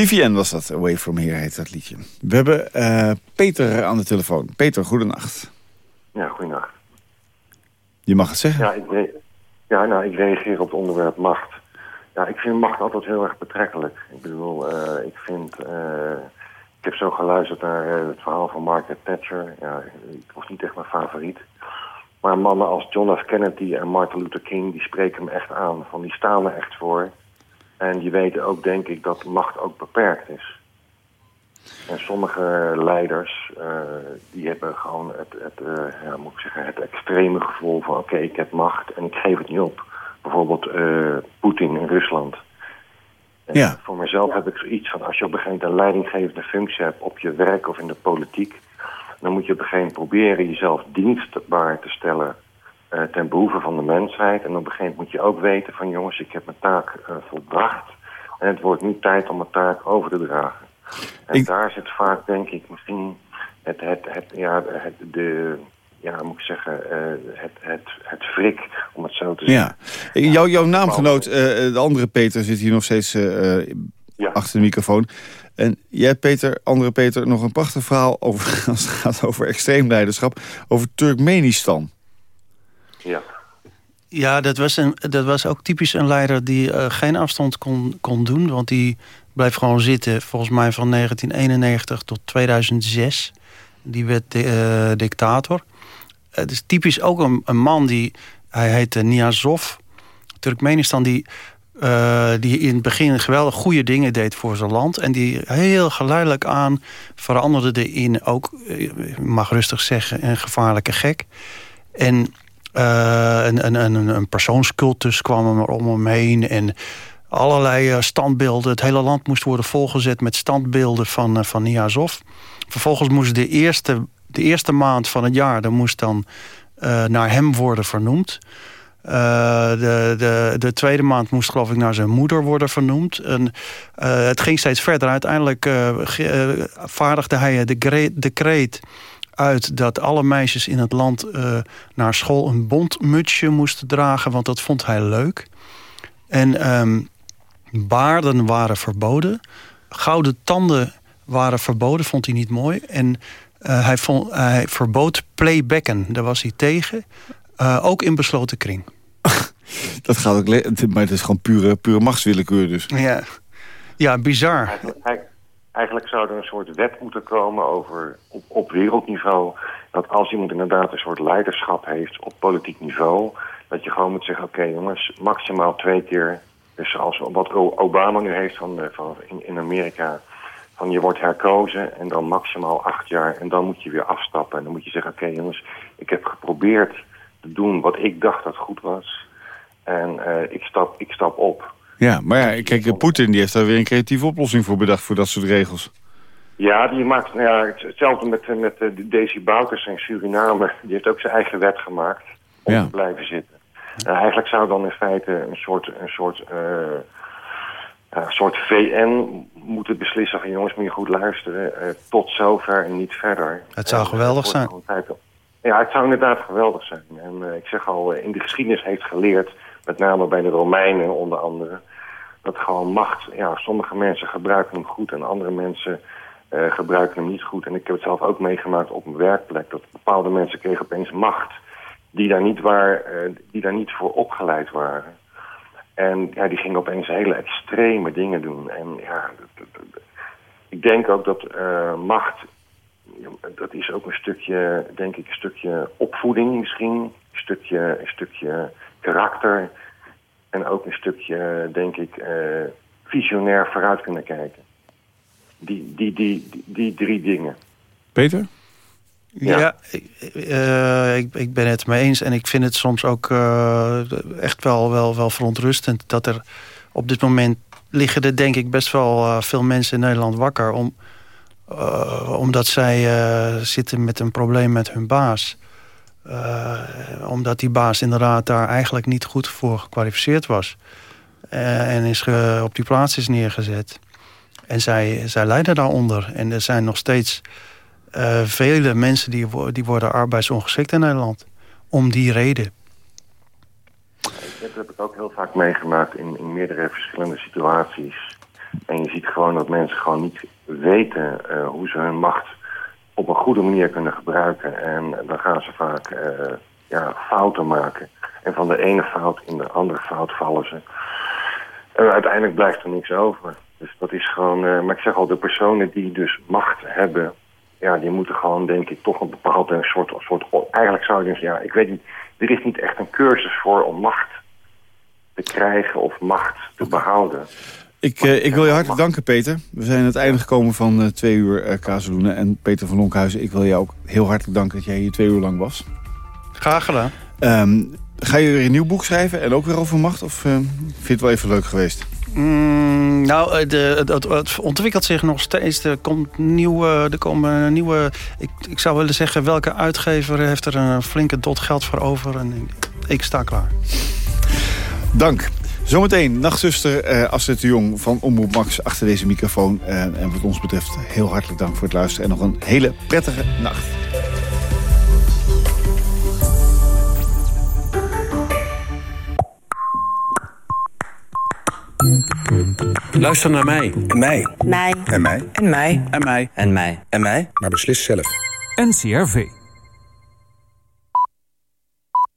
CVN was dat, Away From Here heet dat liedje. We hebben uh, Peter aan de telefoon. Peter, goedenacht. Ja, goedenacht. Je mag het zeggen. Ja, ik, ja nou, ik reageer op het onderwerp macht. Ja, ik vind macht altijd heel erg betrekkelijk. Ik bedoel, uh, ik vind... Uh, ik heb zo geluisterd naar het verhaal van Margaret Thatcher. Ja, het was niet echt mijn favoriet. Maar mannen als John F. Kennedy en Martin Luther King... die spreken me echt aan. Van die staan er echt voor. En die weten ook, denk ik, dat macht ook beperkt is. En sommige leiders, uh, die hebben gewoon het, het, uh, ja, moet ik zeggen, het extreme gevoel van... oké, ik heb macht en ik geef het niet op. Bijvoorbeeld uh, Poetin in Rusland. En ja. Voor mezelf heb ik zoiets van... als je op een gegeven moment een leidinggevende functie hebt... op je werk of in de politiek... Dan moet je op een gegeven moment proberen jezelf dienstbaar te stellen eh, ten behoeve van de mensheid. En op een gegeven moment moet je ook weten van jongens, ik heb mijn taak uh, volbracht. En het wordt nu tijd om mijn taak over te dragen. En daar zit vaak, denk ik, misschien het, het, het, ja, het, de, ja, moet ik zeggen, uh, het, het, het frik, om het zo te zeggen. Ja. Jouw, jouw naamgenoot, de andere Peter, zit hier nog steeds ja. achter de microfoon. En jij, Peter, andere Peter, nog een prachtig verhaal over, [laughs] als het gaat over extreem leiderschap, over Turkmenistan. Ja. Ja, dat was, een, dat was ook typisch een leider die uh, geen afstand kon, kon doen. Want die bleef gewoon zitten, volgens mij van 1991 tot 2006. Die werd uh, dictator. Het is typisch ook een, man die, hij heette Niazov. Turkmenistan, die uh, die in het begin geweldig goede dingen deed voor zijn land. En die heel geleidelijk aan veranderde in ook, mag rustig zeggen, een gevaarlijke gek. En uh, een, een, een, persoonscultus kwam er om hem heen. En allerlei standbeelden. Het hele land moest worden volgezet met standbeelden van, van Niazov. Vervolgens moest de eerste, de eerste maand van het jaar... Dan moest dan naar hem worden vernoemd. De, de, de tweede maand moest geloof ik naar zijn moeder worden vernoemd. En, het ging steeds verder. Uiteindelijk vaardigde hij de decreet uit dat alle meisjes in het land naar school een bondmutsje moesten dragen, want dat vond hij leuk. En um, baarden waren verboden. Gouden tanden waren verboden, vond hij niet mooi. En hij, vond, hij verbood playbacken, daar was hij tegen. Uh, ook in besloten kring. [laughs] dat gaat ook... Maar het is gewoon pure, pure machtswillekeur dus. Ja, ja bizar. Eigenlijk zou er een soort wet moeten komen over op, op wereldniveau... dat als iemand inderdaad een soort leiderschap heeft op politiek niveau... dat je gewoon moet zeggen, oké jongens, maximaal twee keer... Dus als wat Obama nu heeft van, van in, in Amerika van je wordt herkozen en dan maximaal acht jaar en dan moet je weer afstappen. En dan moet je zeggen, oké jongens, ik heb geprobeerd te doen wat ik dacht dat goed was. En uh, ik, stap, ik stap op. Ja, maar ja, kijk, Poetin die heeft daar weer een creatieve oplossing voor bedacht voor dat soort regels. Ja, die maakt, nou ja, hetzelfde met, met uh, Daisy Boukers in Suriname. Die heeft ook zijn eigen wet gemaakt om ja. te blijven zitten. Uh, eigenlijk zou dan in feite een soort, een soort, een soort VN moeten beslissen van jongens, moet je goed luisteren. tot zover en niet verder. Het zou geweldig zijn. Ja, het zou inderdaad geweldig zijn. En uh, ik zeg al, in de geschiedenis heeft geleerd, met name bij de Romeinen onder andere, dat gewoon macht, ja, sommige mensen gebruiken hem goed en andere mensen uh, gebruiken hem niet goed. En ik heb het zelf ook meegemaakt op een werkplek, dat bepaalde mensen kregen opeens macht die daar niet, waar, uh, die daar niet voor opgeleid waren. En ja, die gingen opeens hele extreme dingen doen. En ja, ik denk ook dat macht dat is ook een stukje, denk ik, een stukje opvoeding misschien. Stukje, een stukje karakter. En ook een stukje, denk ik, uh, visionair vooruit kunnen kijken. Die, die, die, die, die drie dingen. Peter? Ja, ja uh, ik, ik ben het mee eens. En ik vind het soms ook uh, echt wel, wel, wel verontrustend... dat er op dit moment liggen er denk ik best wel veel mensen in Nederland wakker... om uh, omdat zij uh, zitten met een probleem met hun baas. Uh, omdat die baas inderdaad daar eigenlijk niet goed voor gekwalificeerd was. en is op die plaats is neergezet. En zij, zij lijden daaronder. En er zijn nog steeds vele mensen die, die worden arbeidsongeschikt in Nederland. Om die reden. Dat heb ik ook heel vaak meegemaakt in, in meerdere verschillende situaties. En je ziet gewoon dat mensen gewoon niet weten hoe ze hun macht op een goede manier kunnen gebruiken. En dan gaan ze vaak uh, ja, fouten maken. En van de ene fout in de andere fout vallen ze. En uiteindelijk blijft er niks over. Dus dat is gewoon... Uh, maar ik zeg al, de personen die dus macht hebben... Ja, die moeten gewoon, denk ik, toch een bepaalde soort... soort eigenlijk zou je denken, ja, ik weet niet... Er is niet echt een cursus voor om macht te krijgen of macht te behouden. Ik, uh, ik wil je hartelijk danken, Peter. We zijn aan het einde gekomen van uh, twee uur uh, Kazeloenen. En Peter van Lonkhuizen, ik wil jou ook heel hartelijk danken dat jij hier twee uur lang was. Graag gedaan. Um, ga je weer een nieuw boek schrijven en ook weer over macht? Of vind je het wel even leuk geweest? Mm, nou, eh, de, het, ontwikkelt zich nog steeds. Er, komt nieuwe, er komen nieuwe... Ik, ik zou willen zeggen, welke uitgever heeft er een flinke dot geld voor over? En ik, ik sta klaar. Dank. Zometeen nachtzuster eh, Astrid de Jong van Omroep Max achter deze microfoon. Eh, en wat ons betreft heel hartelijk dank voor het luisteren. En nog een hele prettige nacht. Luister naar mij. En mij. Mij. En mij. En mij. En mij. En mij. En mij. Maar beslis zelf. NCRV.